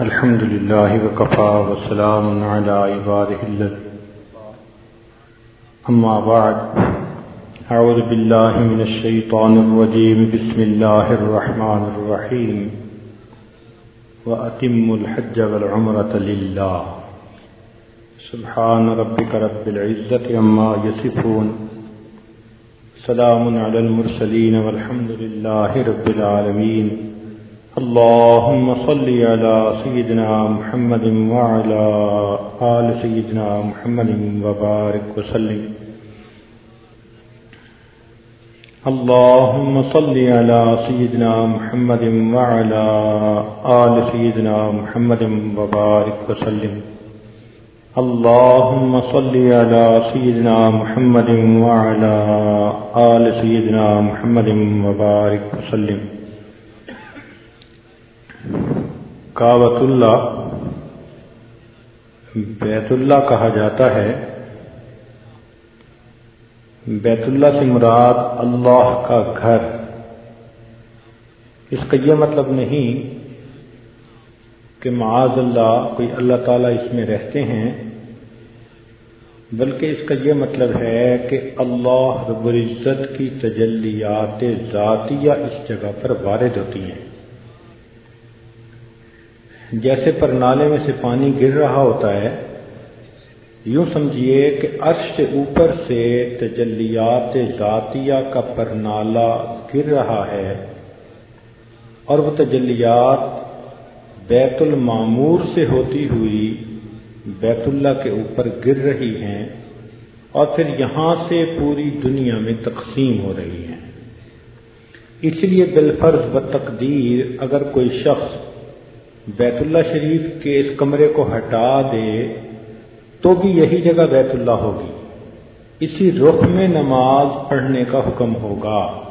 الحمد لله وكفى وسلام على عباده الله أما بعد أعوذ بالله من الشيطان الرجيم. بسم الله الرحمن الرحيم. وأتم الحج والعمرة لله. سبحان ربك رب العزة عما يصفون. سلام على المرسلين والحمد لله رب العالمين. اللهم صل على سيدنا محمد وعلى آل سيدنا محمد وبارك وسلم. اللهم صل على سيدنا محمد وعلى آل سيدنا محمد وبارك وسلم. اللهم صل على سيدنا محمد وعلى آل سيدنا محمد وبارك وسلم. کابت اللہ بیت اللہ کہا جاتا ہے۔ بیت اللہ سے مراد اللہ کا گھر۔ اس کا یہ مطلب نہیں کہ معاذ اللہ، کوئی اللہ تعالیٰ اس میں رہتے ہیں، بلکہ اس کا یہ مطلب ہے کہ اللہ رب العزت کی تجلیات ذاتیہ اس جگہ پر وارد ہوتی ہیں۔ جیسے پر نالے میں سے پانی گر رہا ہوتا ہے، یوں سمجھیے کہ عرش سے اوپر سے تجلیات ذاتیہ کا پرنالا گر رہا ہے اور وہ تجلیات بیت المامور سے ہوتی ہوئی بیت اللہ کے اوپر گر رہی ہیں اور پھر یہاں سے پوری دنیا میں تقسیم ہو رہی ہیں۔ اس لیے بالفرض و تقدیر اگر کوئی شخص بیت اللہ شریف کے اس کمرے کو ہٹا دے تو بھی یہی جگہ بیت اللہ ہوگی۔ اسی رخ میں نماز پڑھنے کا حکم ہوگا۔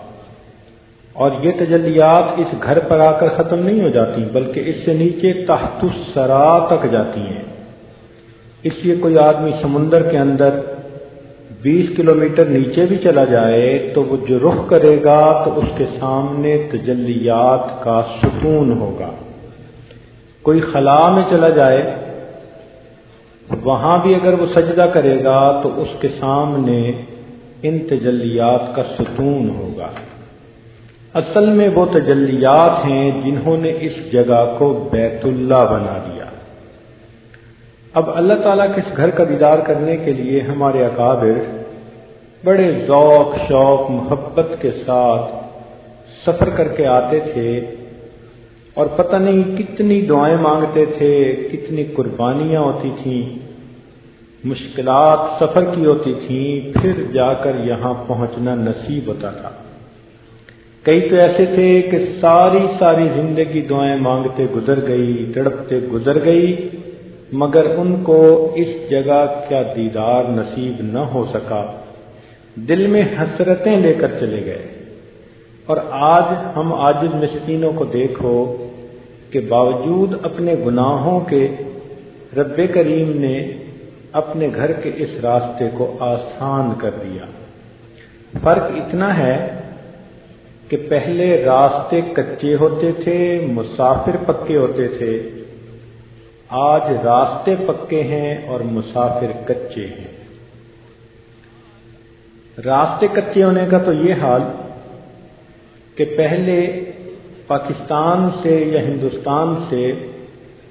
اور یہ تجلیات اس گھر پر آ کر ختم نہیں ہو جاتی، بلکہ اس سے نیچے تحت سرا تک جاتی ہیں۔ اس لیے کوئی آدمی سمندر کے اندر بیس کلومیٹر نیچے بھی چلا جائے تو وہ جو رخ کرے گا تو اس کے سامنے تجلیات کا ستون ہوگا۔ کوئی خلا میں چلا جائے، وہاں بھی اگر وہ سجدہ کرے گا تو اس کے سامنے ان تجلیات کا ستون ہوگا۔ اصل میں وہ تجلیات ہیں جنہوں نے اس جگہ کو بیت اللہ بنا دیا۔ اب اللہ تعالیٰ کے اس گھر کا دیدار کرنے کے لیے ہمارے اکابر بڑے ذوق، شوق، محبت کے ساتھ سفر کر کے آتے تھے۔ اور پتہ نہیں کتنی دعائیں مانگتے تھے، کتنی قربانیاں ہوتی تھیں، مشکلات سفر کی ہوتی تھیں، پھر جا کر یہاں پہنچنا نصیب ہوتا تھا۔ کئی تو ایسے تھے کہ ساری ساری زندگی دعائیں مانگتے گزر گئی، تڑپتے گزر گئی، مگر ان کو اس جگہ کا دیدار نصیب نہ ہو سکا۔ دل میں حسرتیں لے کر چلے گئے۔ اور آج ہم آج مسکینوں کو دیکھو کہ باوجود اپنے گناہوں کے رب کریم نے اپنے گھر کے اس راستے کو آسان کر دیا۔ فرق اتنا ہے کہ پہلے راستے کچے ہوتے تھے، مسافر پکے ہوتے تھے۔ آج راستے پکے ہیں اور مسافر کچے ہیں۔ راستے کچے ہونے کا تو یہ حال کہ پہلے پاکستان سے یا ہندوستان سے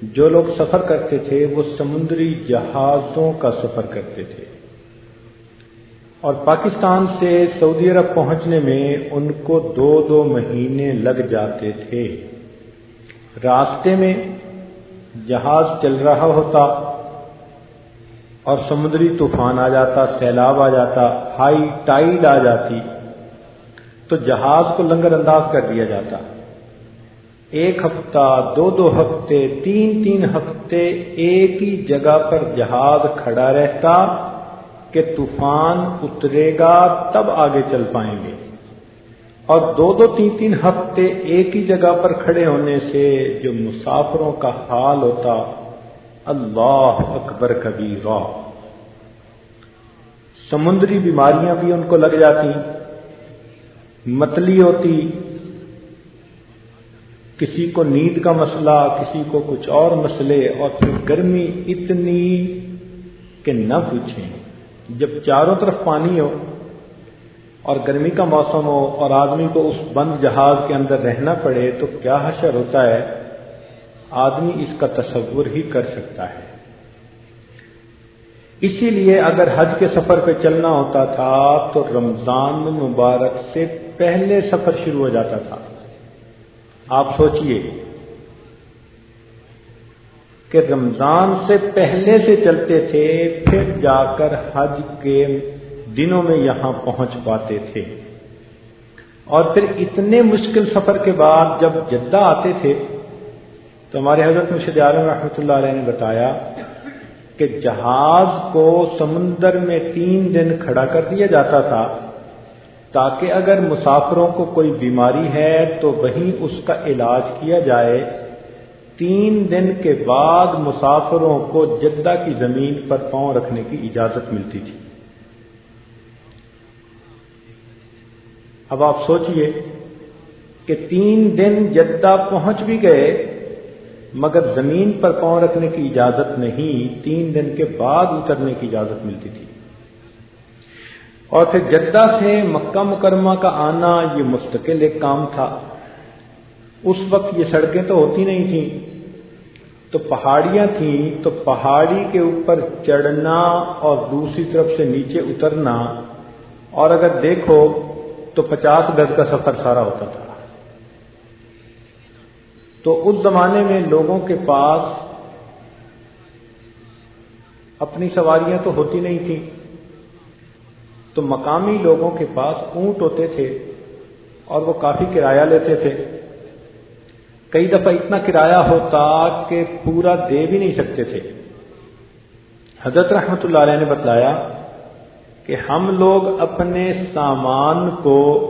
جو لوگ سفر کرتے تھے، وہ سمندری جہازوں کا سفر کرتے تھے۔ اور پاکستان سے سعودی عرب پہنچنے میں ان کو دو دو مہینے لگ جاتے تھے۔ راستے میں جہاز چل رہا ہوتا اور سمندری طوفان آ جاتا، سیلاب آ جاتا، ہائی ٹائیڈ آ جاتی، تو جہاز کو لنگر انداز کر دیا جاتا۔ ایک ہفتہ، دو دو ہفتے، تین تین ہفتے ایک ہی جگہ پر جہاز کھڑا رہتا کہ طوفان اترے گا تب آگے چل پائیں گے۔ اور دو دو تین تین ہفتے ایک ہی جگہ پر کھڑے ہونے سے جو مسافروں کا حال ہوتا، اللہ اکبر کبھی سمندری بیماریاں بھی ان کو لگ جاتی، متلی ہوتی کسی کو نیند کا مسئلہ، کسی کو کچھ اور مسئلے، اور پھر گرمی اتنی کہ نہ پوچھیں۔ جب چاروں طرف پانی ہو اور گرمی کا موسم ہو اور آدمی کو اس بند جہاز کے اندر رہنا پڑے، تو کیا حشر ہوتا ہے؟ آدمی اس کا تصور ہی کر سکتا ہے۔ اسی لیے اگر حج کے سفر پہ چلنا ہوتا تھا، تو رمضان مبارک سے پہلے سفر شروع ہو جاتا تھا۔ آپ سوچئے کہ رمضان سے پہلے سے چلتے تھے، پھر جا کر حج کے دنوں میں یہاں پہنچ پاتے تھے۔ اور پھر اتنے مشکل سفر کے بعد جب جدہ آتے تھے، تو ہمارے حضرت مرشد عالم رحمۃ اللہ علیہ نے بتایا کہ جہاز کو سمندر میں تین دن کھڑا کر دیا جاتا تھا۔ تاکہ اگر مسافروں کو کوئی بیماری ہے تو وہیں اس کا علاج کیا جائے۔ تین دن کے بعد مسافروں کو جدہ کی زمین پر پاؤں رکھنے کی اجازت ملتی تھی۔ اب آپ سوچئے کہ تین دن جدہ پہنچ بھی گئے مگر زمین پر پاؤں رکھنے کی اجازت نہیں، تین دن کے بعد اترنے کی اجازت ملتی تھی۔ اور پھر جدہ سے مکہ مکرمہ کا آنا یہ مستقل ایک کام تھا۔ اس وقت یہ سڑکیں تو ہوتی نہیں تھیں۔ تو پہاڑیاں تھیں۔ تو پہاڑی کے اوپر چڑھنا اور دوسری طرف سے نیچے اترنا۔ اور اگر دیکھو تو پچاس گز کا سفر سارا ہوتا تھا۔ تو اس زمانے میں لوگوں کے پاس اپنی سواریاں تو ہوتی نہیں تھیں۔ تو مقامی لوگوں کے پاس اونٹ ہوتے تھے اور وہ کافی کرایہ لیتے تھے۔ کئی دفعہ اتنا کرایہ ہوتا کہ پورا دے بھی نہیں سکتے تھے۔ حضرت رحمت اللہ علیہ نے بتلایا کہ ہم لوگ اپنے سامان کو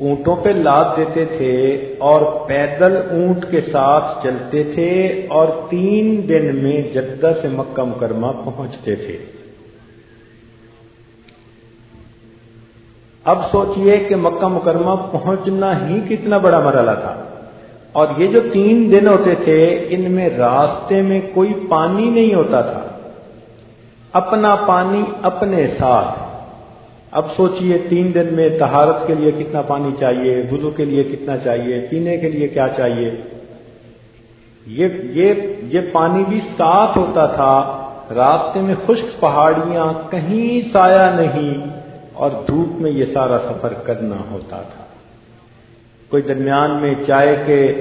اونٹوں پہ لاد دیتے تھے اور پیدل اونٹ کے ساتھ چلتے تھے اور تین دن میں جدہ سے مکہ مکرمہ پہنچتے تھے۔ اب سوچئے کہ مکہ مکرمہ پہنچنا ہی کتنا بڑا مرحلہ تھا۔ اور یہ جو تین دن ہوتے تھے، ان میں راستے میں کوئی پانی نہیں ہوتا تھا۔ اپنا پانی اپنے ساتھ۔ اب سوچئے تین دن میں تہارت کے لیے کتنا پانی چاہیے، وضو کے لیے کتنا چاہیے، پینے کے لیے کیا چاہیے۔ یہ یہ یہ پانی بھی ساتھ ہوتا تھا۔ راستے میں خشک پہاڑیاں کہیں سایہ نہیں۔ اور دھوپ میں یہ سارا سفر کرنا ہوتا تھا۔ کوئی درمیان میں چائے کے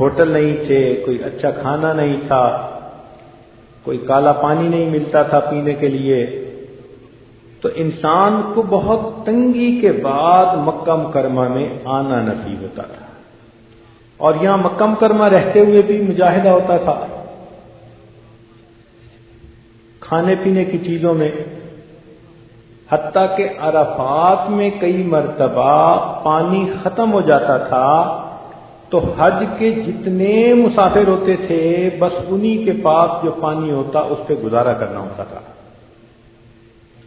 ہوٹل نہیں تھے، کوئی اچھا کھانا نہیں تھا، کوئی کالا پانی نہیں ملتا تھا پینے کے لیے۔ تو انسان کو بہت تنگی کے بعد مکہ مکرمہ میں آنا نصیب ہوتا تھا۔ اور یہاں مکہ مکرمہ رہتے ہوئے بھی مجاہدہ ہوتا تھا۔ کھانے پینے کی چیزوں میں حتیٰ کہ عرفات میں کئی مرتبہ پانی ختم ہو جاتا تھا، تو حج کے جتنے مسافر ہوتے تھے، بس انہی کے پاس جو پانی ہوتا، اس پہ گزارا کرنا ہوتا تھا۔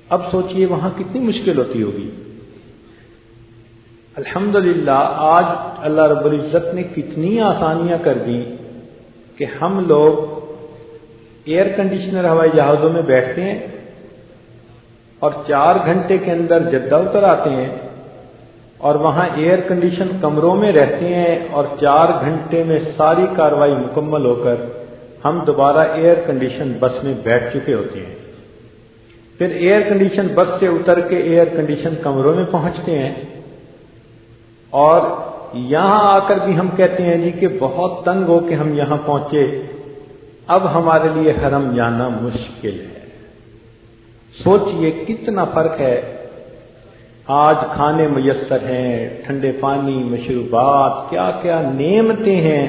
اب سوچئے وہاں کتنی مشکل ہوتی ہوگی۔ الحمد آج اللہ رب العزت نے کتنی آسانیاں کر دی کہ ہم لوگ ایئر کنڈیشنر ہوائی جہازوں میں بیٹھتے ہیں اور چار گھنٹے کے اندر جدہ اتر آتے ہیں اور وہاں ایئر کنڈیشن کمروں میں رہتے ہیں اور چار گھنٹے میں ساری کاروائی مکمل ہو کر ہم دوبارہ ایئر کنڈیشن بس میں بیٹھ چکے ہوتے ہیں۔ پھر ایئر کنڈیشن بس سے اتر کے ایئر کنڈیشن کمروں میں پہنچتے ہیں۔ اور یہاں آ کر بھی ہم کہتے ہیں جی کہ بہت تنگ ہو کہ ہم یہاں پہنچے۔ اب ہمارے لیے حرم جانا مشکل ہے۔ سوچئے کتنا فرق ہے۔ آج کھانے میسر ہیں، ٹھنڈے پانی، مشروبات کیا کیا نعمتیں ہیں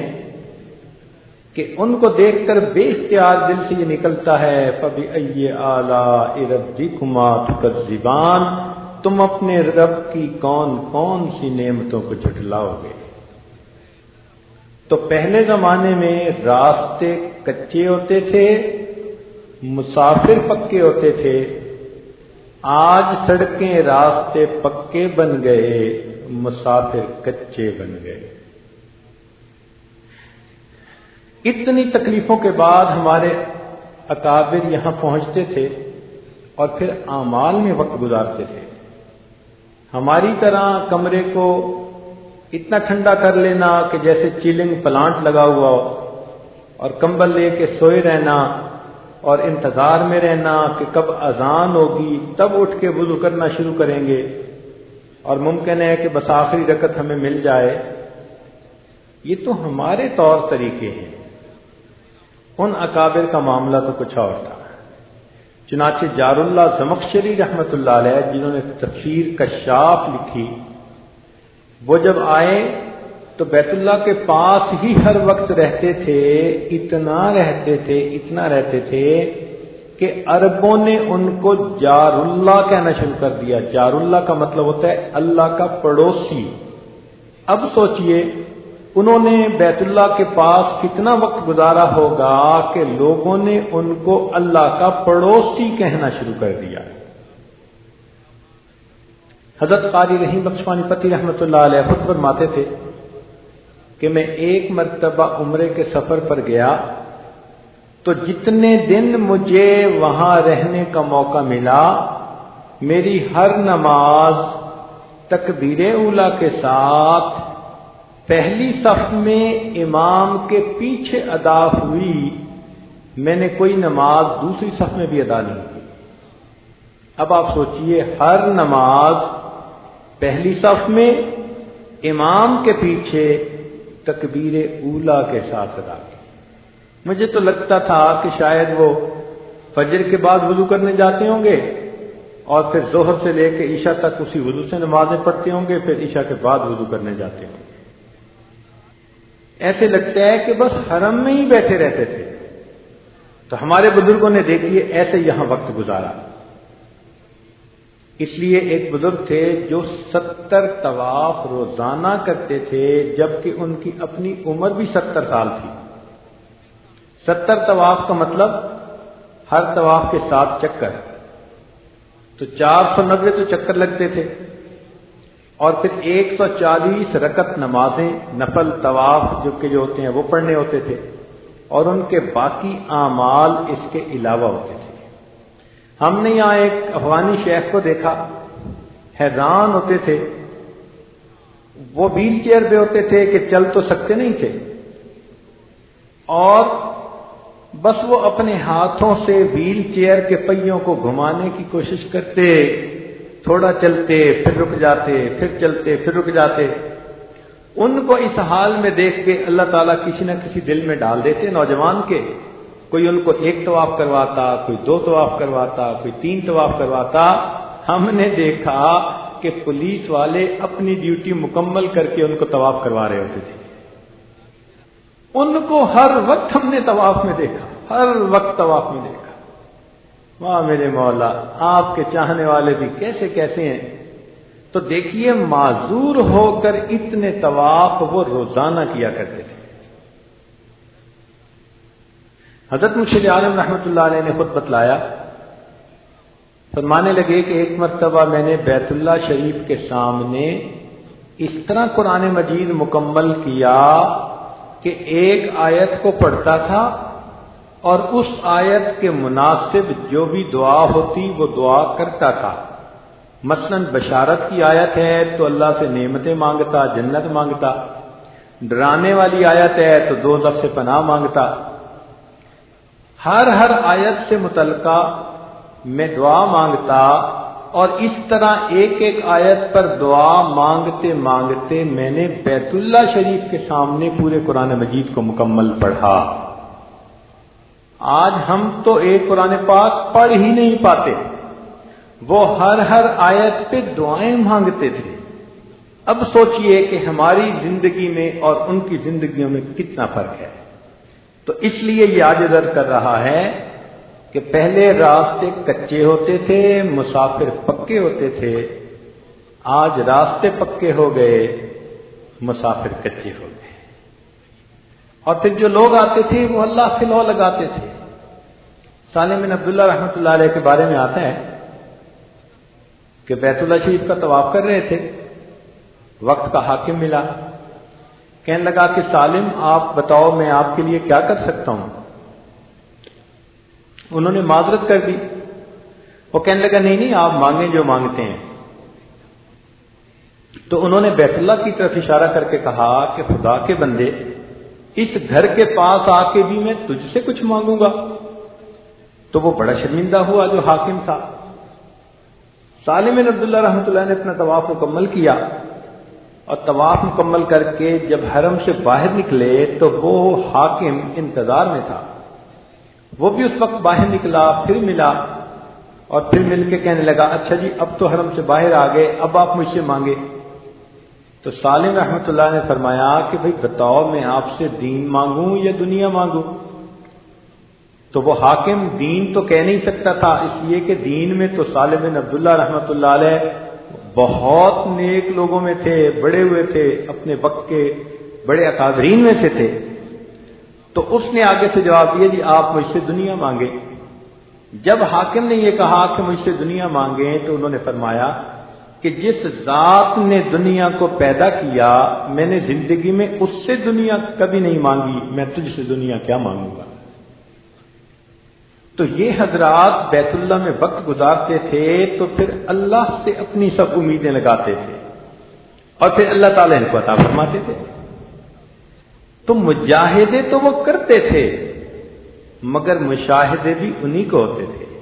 کہ ان کو دیکھ کر بے اختیار دل سے یہ نکلتا ہے۔ پبھی اے اعلی ارب جی کمات زبان تم اپنے رب کی کون کون سی نعمتوں کو جھٹلاؤ گے تو پہلے زمانے میں راستے کچے ہوتے تھے مسافر پکے ہوتے تھے۔ آج سڑکیں راستے پکے بن گئے، مسافر کچے بن گئے۔ اتنی تکلیفوں کے بعد ہمارے اکابر یہاں پہنچتے تھے اور پھر اعمال میں وقت گزارتے تھے۔ ہماری طرح کمرے کو اتنا ٹھنڈا کر لینا کہ جیسے چیلنگ پلانٹ لگا ہوا ہو اور کمبل لے کے سوئے رہنا اور انتظار میں رہنا کہ کب اذان ہوگی، تب اٹھ کے وضو کرنا شروع کریں گے۔ اور ممکن ہے کہ بس آخری رکت ہمیں مل جائے۔ یہ تو ہمارے طور طریقے ہیں۔ ان اکابر کا معاملہ تو کچھ اور تھا۔ چنانچہ جار اللہ زمخشری رحمت اللہ علیہ، جنہوں نے تفسیر کشاف لکھی، وہ جب آئے تو بیت اللہ کے پاس ہی ہر وقت رہتے تھے، اتنا رہتے تھے، اتنا رہتے تھے کہ عربوں نے ان کو جار اللہ کہنا شروع کر دیا۔ جار اللہ کا مطلب ہوتا ہے اللہ کا پڑوسی۔ اب سوچئے، انہوں نے بیت اللہ کے پاس کتنا وقت گزارا ہوگا کہ لوگوں نے ان کو اللہ کا پڑوسی کہنا شروع کر دیا۔ حضرت قاری رحیم بخشوانی پتی رحمت اللہ علیہ خود فرماتے تھے کہ میں ایک مرتبہ عمرے کے سفر پر گیا تو جتنے دن مجھے وہاں رہنے کا موقع ملا، میری ہر نماز تکبیر اولا کے ساتھ پہلی صف میں امام کے پیچھے ادا ہوئی، میں نے کوئی نماز دوسری صف میں بھی ادا نہیں کی۔ اب آپ سوچئے، ہر نماز پہلی صف میں امام کے پیچھے تکبیر اولا کے ساتھ ادا کی۔ مجھے تو لگتا تھا کہ شاید وہ فجر کے بعد وضو کرنے جاتے ہوں گے اور پھر ظہر سے لے کے عشاء تک اسی وضو سے نمازیں پڑھتے ہوں گے، پھر عشاء کے بعد وضو کرنے جاتے ہوں گے۔ ایسے لگتا ہے کہ بس حرم میں ہی بیٹھے رہتے تھے۔ تو ہمارے بزرگوں نے دیکھیے ایسے یہاں وقت گزارا۔ اس لیے ایک بزرگ تھے جو ستر طواف روزانہ کرتے تھے، جبکہ ان کی اپنی عمر بھی ستر سال تھی۔ ستر طواف کا مطلب ہر طواف کے ساتھ چکر۔ تو چار سو نبے تو چکر لگتے تھے۔ اور پھر ایک سو چالیس رکت نمازیں، نفل طواف جو کہ جو ہوتے ہیں وہ پڑھنے ہوتے تھے۔ اور ان کے باقی اعمال اس کے علاوہ ہوتے تھے۔ ہم نے یہاں ایک افغانی شیخ کو دیکھا، حیران ہوتے تھے۔ وہ ویل چیئر پہ ہوتے تھے کہ چل تو سکتے نہیں تھے۔ اور بس وہ اپنے ہاتھوں سے ویل چیئر کے پہیوں کو گھمانے کی کوشش کرتے، تھوڑا چلتے، پھر رک جاتے، پھر چلتے، پھر رک جاتے۔ ان کو اس حال میں دیکھ کے اللہ تعالیٰ کسی نہ کسی دل میں ڈال دیتے نوجوان کے۔ کوئی ان کو ایک طواف کرواتا، کوئی دو طواف کرواتا، کوئی تین طواف کرواتا، ہم نے دیکھا کہ پولیس والے اپنی ڈیوٹی مکمل کر کے ان کو طواف کروا رہے ہوتے تھے۔ ان کو ہر وقت ہم نے طواف میں دیکھا، ہر وقت طواف میں دیکھا۔ واہ میرے مولا، آپ کے چاہنے والے بھی کیسے کیسے ہیں؟ تو دیکھیے، معذور ہو کر اتنے طواف وہ روزانہ کیا کرتے تھے۔ حضرت مشیر عالم رحمۃ اللہ علیہ نے خود بتلایا، فرمانے لگے کہ ایک مرتبہ میں نے بیت اللہ شریف کے سامنے اس طرح قرآن مجید مکمل کیا کہ ایک آیت کو پڑھتا تھا اور اس آیت کے مناسب جو بھی دعا ہوتی وہ دعا کرتا تھا۔ مثلا بشارت کی آیت ہے تو اللہ سے نعمتیں مانگتا، جنت مانگتا، ڈرانے والی آیت ہے تو دو لفظ سے پناہ مانگتا ہر ہر آیت سے متعلقہ میں دعا مانگتا اور اس طرح ایک ایک آیت پر دعا مانگتے مانگتے میں نے بیت اللہ شریف کے سامنے پورے قرآن مجید کو مکمل پڑھا۔ آج ہم تو ایک قرآن پاک پڑھ ہی نہیں پاتے۔ وہ ہر ہر آیت پہ دعائیں مانگتے تھے۔ اب سوچئے کہ ہماری زندگی میں اور ان کی زندگیوں میں کتنا فرق ہے۔ تو اس لیے یہ آج در کر رہا ہے کہ پہلے راستے کچے ہوتے تھے، مسافر پکے ہوتے تھے، آج راستے پکے ہو گئے، مسافر کچے ہو گئے۔ اور پھر جو لوگ آتے تھے، وہ اللہ سے لو لگاتے تھے۔ سالم بن عبداللہ رحمۃ اللہ علیہ کے بارے میں آتا ہے کہ بیت اللہ شریف کا طواف کر رہے تھے، وقت کا حاکم ملا۔ کہنے لگا کہ سالم، آپ بتاؤ میں آپ کے لیے کیا کر سکتا ہوں؟ انہوں نے معذرت کر دی۔ وہ کہنے لگا، نہیں نہیں، آپ مانگیں جو مانگتے ہیں۔ تو انہوں نے بیت اللہ کی طرف اشارہ کر کے کہا کہ خدا کے بندے، اس گھر کے پاس آ کے بھی میں تجھ سے کچھ مانگوں گا۔ تو وہ بڑا شرمندہ ہوا جو حاکم تھا۔ سالم عبداللہ رحمۃ اللہ نے اپنا طواف مکمل کیا۔ اور طواف مکمل کر کے جب حرم سے باہر نکلے تو وہ حاکم انتظار میں تھا۔ وہ بھی اس وقت باہر نکلا، پھر ملا اور پھر مل کے کہنے لگا اچھا جی اب تو حرم سے باہر آ گئے، اب آپ مجھ سے مانگے۔ تو سالم رحمت اللہ نے فرمایا کہ بھائی، بتاؤ، میں آپ سے دین مانگوں یا دنیا مانگوں؟ تو وہ حاکم دین تو کہہ نہیں سکتا تھا، اس لیے کہ دین میں تو سالم بن عبداللہ رحمت اللہ علیہ بہت نیک لوگوں میں تھے، بڑے ہوئے تھے، اپنے وقت کے بڑے اکادرین میں سے تھے۔ تو اس نے آگے سے جواب دیا جی آپ مجھ سے دنیا مانگے۔ جب حاکم نے یہ کہا کہ مجھ سے دنیا مانگے تو انہوں نے فرمایا کہ جس ذات نے دنیا کو پیدا کیا، میں نے زندگی میں اس سے دنیا کبھی نہیں مانگی، میں تجھ سے دنیا کیا مانگوں گا؟ تو یہ حضرات بیت اللہ میں وقت گزارتے تھے تو پھر اللہ سے اپنی سب امیدیں لگاتے تھے اور پھر اللہ تعالیٰ ان کو عطا فرماتے تھے۔ تو مجاہدے تو وہ کرتے تھے، مگر مشاہدے بھی انہی کو ہوتے تھے۔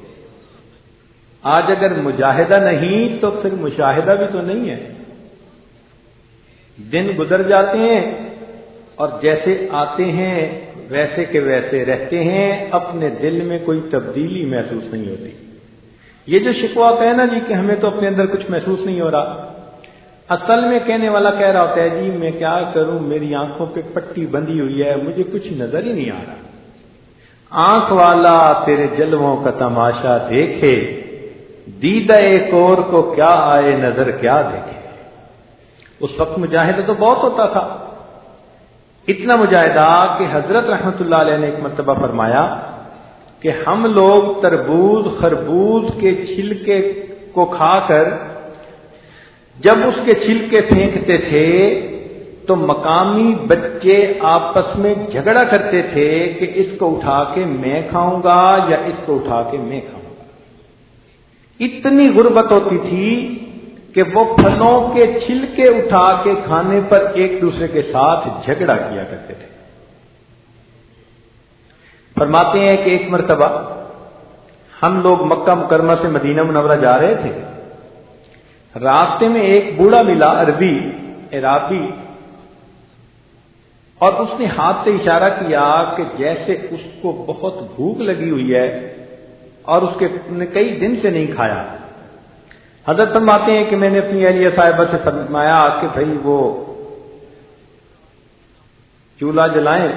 آج اگر مجاہدہ نہیں تو پھر مشاہدہ بھی تو نہیں ہے۔ دن گزر جاتے ہیں اور جیسے آتے ہیں ویسے کے ویسے رہتے ہیں، اپنے دل میں کوئی تبدیلی محسوس نہیں ہوتی۔ یہ جو شکوا ہے نا جی کہ ہمیں تو اپنے اندر کچھ محسوس نہیں ہو رہا۔ اصل میں کہنے والا کہہ رہا ہوتا ہے جی میں کیا کروں؟ میری آنکھوں پہ پٹی بندی ہوئی ہے، مجھے کچھ نظر ہی نہیں آ رہا۔ آنکھ والا تیرے جلووں کا تماشا دیکھے، دیدہ ایک اور کو کیا آئے نظر کیا دیکھے۔ اس وقت مجاہدہ تو بہت ہوتا تھا۔ اتنا مجاہدہ کہ حضرت رحمت اللہ علیہ نے ایک مرتبہ فرمایا کہ ہم لوگ تربوز خربوز کے چھلکے کو کھا کر جب اس کے چھلکے پھینکتے تھے تو مقامی بچے آپس میں جھگڑا کرتے تھے کہ اس کو اٹھا کے میں کھاؤں گا یا اس کو اٹھا کے میں کھاؤں گا۔ اتنی غربت ہوتی تھی کہ وہ پھلوں کے چھلکے اٹھا کے کھانے پر ایک دوسرے کے ساتھ جھگڑا کیا کرتے تھے۔ فرماتے ہیں کہ ایک مرتبہ ہم لوگ مکہ مکرمہ سے مدینہ منورہ جا رہے تھے۔ راستے میں ایک بوڑھا ملا، عربی عرابی اور اس نے ہاتھ سے اشارہ کیا کہ جیسے اس کو بہت بھوک لگی ہوئی ہے اور اس کے کئی دن سے نہیں کھایا۔ حضرت فرماتے ہیں کہ میں نے اپنی اہلیہ صاحبہ سے فرمایا کہ بھائی وہ چولہا جلائیں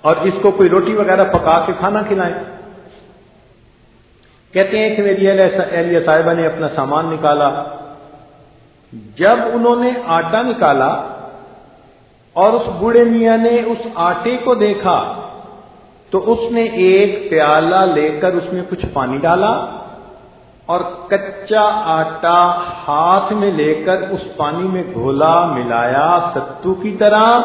اور اس کو کوئی روٹی وغیرہ پکا کے کھانا کھلائیں۔ کہتے ہیں کہ میری اہلیہ صاحبہ نے اپنا سامان نکالا۔ جب انہوں نے آٹا نکالا اور اس بوڑھے میاں نے اس آٹے کو دیکھا تو اس نے ایک پیالہ لے کر اس میں کچھ پانی ڈالا۔ اور کچا آٹا ہاتھ میں لے کر اس پانی میں گھولا، ملایا ستو کی طرح،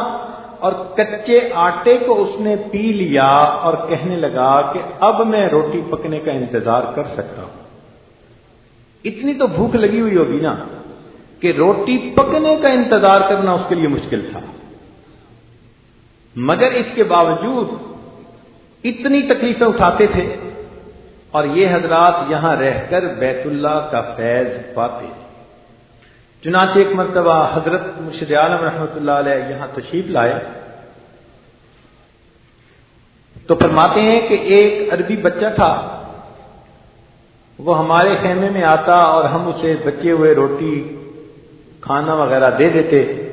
اور کچے آٹے کو اس نے پی لیا اور کہنے لگا کہ اب میں روٹی پکنے کا انتظار کر سکتا ہوں۔ اتنی تو بھوک لگی ہوئی ہوگی نا کہ روٹی پکنے کا انتظار کرنا اس کے لیے مشکل تھا۔ مگر اس کے باوجود اتنی تکلیفیں اٹھاتے تھے۔ اور یہ حضرات یہاں رہ کر بیت اللہ کا فیض پاتے چنانچہ ایک مرتبہ حضرت مرشد عالم رحمۃ اللہ علیہ یہاں تشریف لائے۔ تو فرماتے ہیں کہ ایک عربی بچہ تھا۔ وہ ہمارے خیمے میں آتا اور ہم اسے بچے ہوئے روٹی، کھانا وغیرہ دے دیتے۔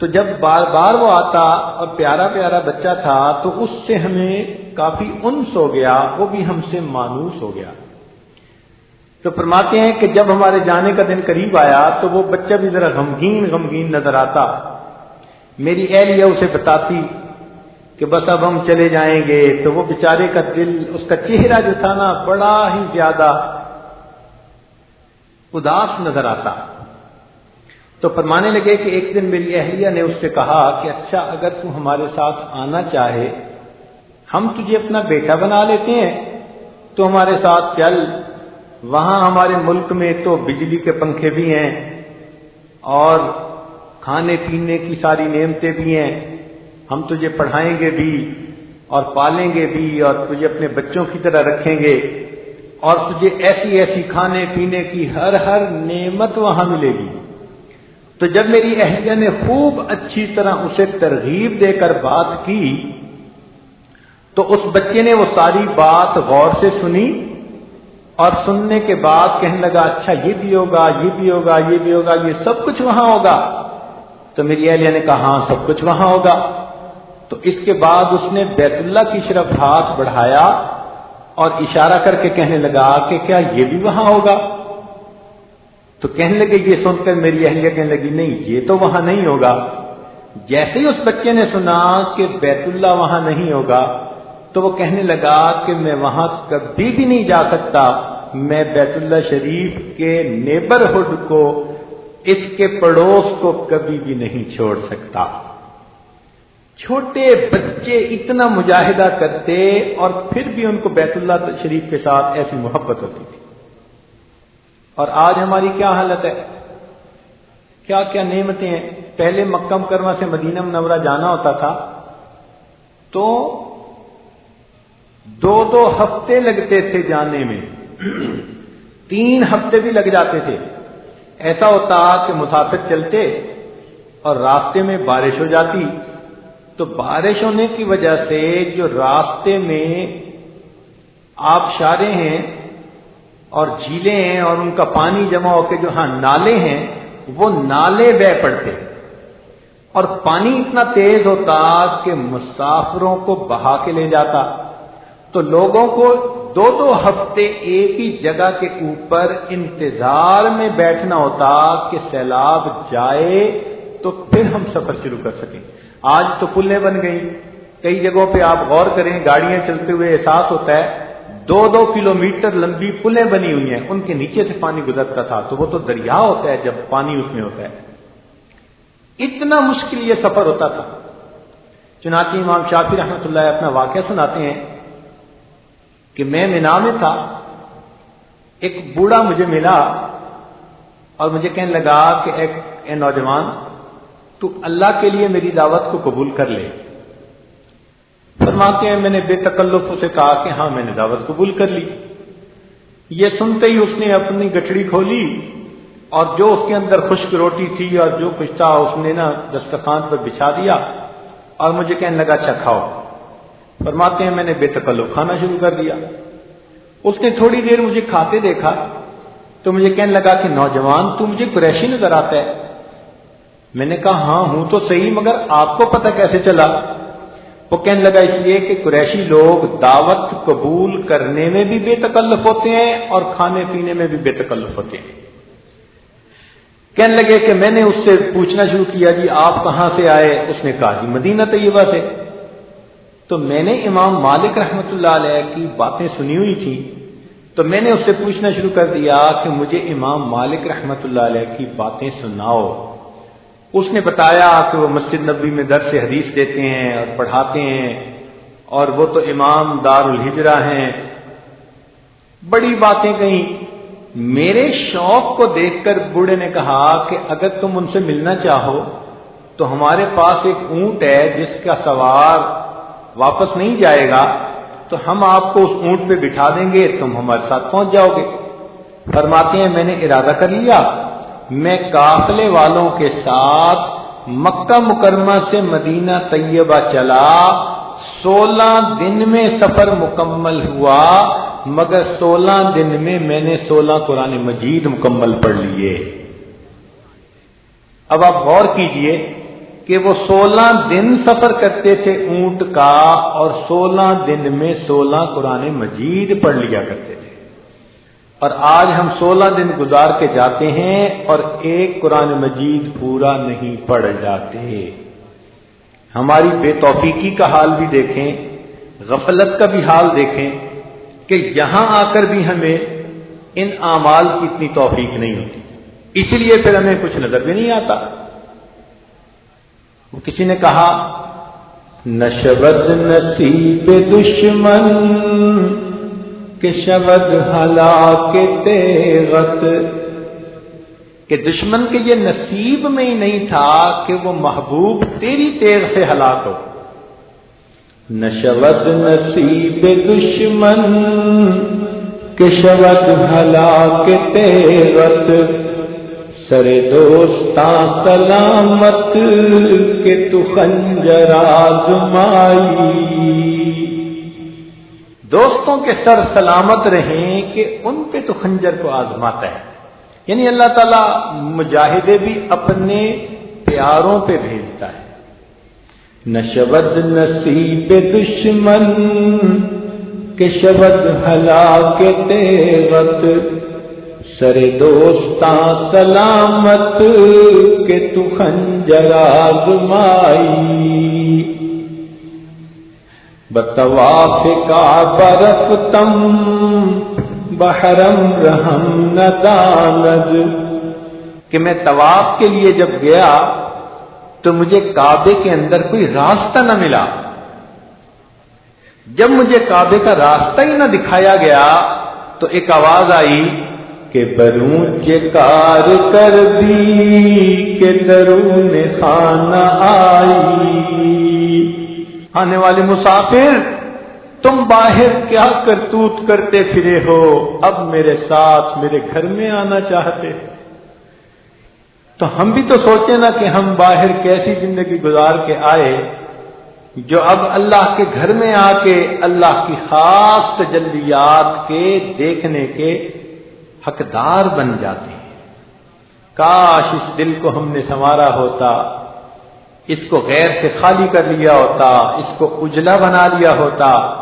تو جب بار بار وہ آتا اور پیارا پیارا بچہ تھا تو اس سے ہمیں کافی انس ہو گیا، وہ بھی ہم سے مانوس ہو گیا۔ تو فرماتے ہیں کہ جب ہمارے جانے کا دن قریب آیا تو وہ بچہ بھی ذرا غمگین غمگین نظر آتا۔ میری اہلیہ اسے بتاتی کہ بس اب ہم چلے جائیں گے۔ تو وہ بیچارے کا دل، اس کا چہرہ جو تھا نا، بڑا ہی زیادہ اداس نظر آتا۔ تو فرمانے لگے کہ ایک دن میری اہلیہ نے اس سے کہا کہ اچھا اگر تو ہمارے ساتھ آنا چاہے، ہم تجھے اپنا بیٹا بنا لیتے ہیں، تو ہمارے ساتھ چل، وہاں ہمارے ملک میں تو بجلی کے پنکھے بھی ہیں، اور کھانے پینے کی ساری نعمتیں بھی ہیں، ہم تجھے پڑھائیں گے بھی، اور پالیں گے بھی، اور تجھے اپنے بچوں کی طرح رکھیں گے، اور تجھے ایسی ایسی کھانے پینے کی ہر ہر نعمت وہاں ملے گی۔ تو جب میری اہلیہ نے خوب اچھی طرح اسے ترغیب دے کر بات کی، تو اس بچے نے وہ ساری بات غور سے سنی اور سننے کے بعد کہنے لگا اچھا یہ بھی ہوگا، یہ بھی ہوگا، یہ بھی ہوگا، یہ سب کچھ وہاں ہوگا۔ تو میری اہلیہ نے کہا ہاں سب کچھ وہاں ہوگا۔ تو اس کے بعد اس نے بیت اللہ کی طرف ہاتھ بڑھایا اور اشارہ کر کے کہنے لگا کہ کیا یہ بھی وہاں ہوگا؟ تو کہنے لگے، یہ سن کر میری اہلیہ کہنے لگی، نہیں، یہ تو وہاں نہیں ہوگا۔ جیسے ہی اس بچے نے سنا کہ بیت اللہ وہاں نہیں ہوگا، تو وہ کہنے لگا کہ میں وہاں کبھی بھی نہیں جا سکتا۔ میں بیت اللہ شریف کے نیبرہڈ کو، اس کے پڑوس کو کبھی بھی نہیں چھوڑ سکتا۔ چھوٹے بچے اتنا مجاہدہ کرتے اور پھر بھی ان کو بیت اللہ شریف کے ساتھ ایسی محبت ہوتی تھی۔ اور آج ہماری کیا حالت ہے؟ کیا کیا نعمتیں ہیں؟ پہلے مکہ مکرمہ سے مدینہ منورہ جانا ہوتا تھا تو دو دو ہفتے لگتے تھے جانے میں۔ تین ہفتے بھی لگ جاتے تھے۔ ایسا ہوتا کہ مسافر چلتے اور راستے میں بارش ہو جاتی۔ تو بارش ہونے کی وجہ سے جو راستے میں آپ شارے ہیں اور جھیلیں ہیں اور ان کا پانی جمع ہو کے جو ہاں نالے ہیں، وہ نالے بہ پڑتے۔ اور پانی اتنا تیز ہوتا کہ مسافروں کو بہا کے لے جاتا۔ تو لوگوں کو دو دو ہفتے ایک ہی جگہ کے اوپر انتظار میں بیٹھنا ہوتا کہ سیلاب جائے تو پھر ہم سفر شروع کر سکیں۔ آج تو پلیں بن گئی کئی جگہوں پہ آپ غور کریں، گاڑیاں چلتے ہوئے احساس ہوتا ہے دو دو کلو میٹر لمبی پلیں بنی ہوئی ہیں، ان کے نیچے سے پانی گزرتا تھا، تو وہ تو دریا ہوتا ہے جب پانی اس میں ہوتا ہے۔ اتنا مشکل یہ سفر ہوتا تھا۔ چنانچہ امام شافی رحمۃ اللہ اپنا واقعہ سناتے ہیں کہ میں مینا میں تھا، ایک بوڑھا مجھے ملا اور مجھے کہنے لگا کہ ایک اے نوجوان، تو اللہ کے لیے میری دعوت کو قبول کر لے۔ فرماتے ہیں، میں نے بے تکلف اسے کہا کہ ہاں میں نے دعوت قبول کر لی۔ یہ سنتے ہی اس نے اپنی گٹڑی کھولی اور جو اس کے اندر خشک روٹی تھی اور جو کچھ تھا، اس نے نا دستخان پر بچھا دیا اور مجھے کہنے لگا اچھا کھاؤ۔ فرماتے ہیں، میں نے بے تکلف کھانا شروع کر دیا۔ اس نے تھوڑی دیر مجھے کھاتے دیکھا تو مجھے کہنے لگا کہ نوجوان، تو مجھے قریشی نظر آتا ہے۔ میں نے کہا ہاں ہوں تو صحیح، مگر آپ کو پتہ کیسے چلا؟ وہ کہنے لگا اس لیے کہ قریشی لوگ دعوت قبول کرنے میں بھی بے تکلف ہوتے ہیں اور کھانے پینے میں بھی بے تکلف ہوتے ہیں۔ کہنے لگے کہ میں نے اس سے پوچھنا شروع کیا جی آپ کہاں سے آئے؟ اس نے کہا جی مدینہ طیبہ سے۔ تو میں نے امام مالک رحمت اللہ علیہ کی باتیں سنی ہوئی تھی تو میں نے اس سے پوچھنا شروع کر دیا کہ مجھے امام مالک رحمت اللہ علیہ کی باتیں سناؤ۔ اس نے بتایا کہ وہ مسجد نبی میں درس حدیث دیتے ہیں اور پڑھاتے ہیں اور وہ تو امام دار الحجرا ہیں۔ بڑی باتیں کہیں۔ میرے شوق کو دیکھ کر بوڑھے نے کہا کہ اگر تم ان سے ملنا چاہو تو ہمارے پاس ایک اونٹ ہے جس کا سوار واپس نہیں جائے گا، تو ہم آپ کو اس اونٹ پہ بٹھا دیں گے، تم ہمارے ساتھ پہنچ جاؤ گے۔ فرماتے ہیں، میں نے ارادہ کر لیا۔ میں قافلے والوں کے ساتھ مکہ مکرمہ سے مدینہ طیبہ چلا، سولہ دن میں سفر مکمل ہوا، مگر سولہ دن میں میں نے سولہ قرآن مجید مکمل پڑھ لیے۔ اب آپ غور کیجیے کہ وہ سولہ دن سفر کرتے تھے اونٹ کا اور سولہ دن میں سولہ قرآن مجید پڑھ لیا کرتے تھے۔ اور آج ہم سولہ دن گزار کے جاتے ہیں اور ایک قرآن مجید پورا نہیں پڑھ جاتے۔ ہماری بے توفیقی کا حال بھی دیکھیں، غفلت کا بھی حال دیکھیں کہ یہاں آ کر بھی ہمیں ان اعمال کی اتنی توفیق نہیں ہوتی۔ اس لیے پھر ہمیں کچھ نظر بھی نہیں آتا۔ وہ کسی نے کہا نشبد نصیب دشمن کہ شبد ہلا کے تیغت کہ دشمن کے یہ نصیب میں ہی نہیں تھا کہ وہ محبوب تیری تیر سے ہلاک ہو۔ نشبد نصیب دشمن کہ شبد ہلا کے تیغت سر دوستا سلامت کے تو خنجر آزمائی۔ دوستوں کے سر سلامت رہیں کہ ان پہ تو خنجر کو آزماتا ہے۔ یعنی اللہ تعالی مجاہدے بھی اپنے پیاروں پہ بھیجتا ہے۔ نشبد نصیب دشمن کے شبد ہلا کے تیوت، سر دوستا سلامت کے تو خنجر آزمائی۔ بتواف کا برف تم بحرم رحم ندانج کہ میں طواف کے لیے جب گیا تو مجھے کعبے کے اندر کوئی راستہ نہ ملا۔ جب مجھے کعبے کا راستہ ہی نہ دکھایا گیا تو ایک آواز آئی کہ برون کار کر دی، کہ درون خانہ آئی۔ آنے والے مسافر، تم باہر کیا کرتوت کرتے پھرے ہو؟ اب میرے ساتھ میرے گھر میں آنا چاہتے ہو تو ہم بھی تو سوچیں نا کہ ہم باہر کیسی زندگی گزار کے آئے، جو اب اللہ کے گھر میں آ کے اللہ کی خاص تجلیات کے دیکھنے کے حقدار بن جاتے ہیں۔ کاش اس دل کو ہم نے سنوارا ہوتا۔ اس کو غیر سے خالی کر لیا ہوتا، اس کو اجلا بنا لیا ہوتا۔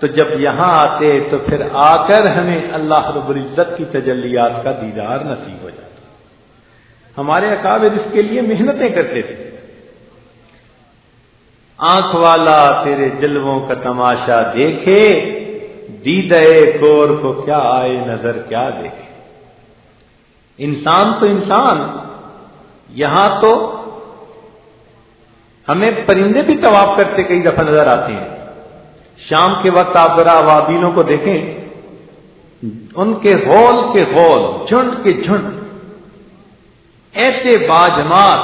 تو جب یہاں آتے تو پھر آ کر ہمیں اللہ رب العزت کی تجلیات کا دیدار نصیب ہو جاتا۔ ہمارے اکابر اس کے لیے محنتیں کرتے تھے۔ آنکھ والا تیرے جلووں کا تماشا دیکھے دیدے کور کو کیا آئے نظر کیا دیکھے۔ انسان تو انسان، یہاں تو ہمیں پرندے بھی طواف کرتے کئی دفعہ نظر آتے ہیں۔ شام کے وقت آپ ذرا وابینوں کو دیکھیں۔ ان کے ہول کے ہول جھنڈ کے جھنڈ۔ ایسے باجماعت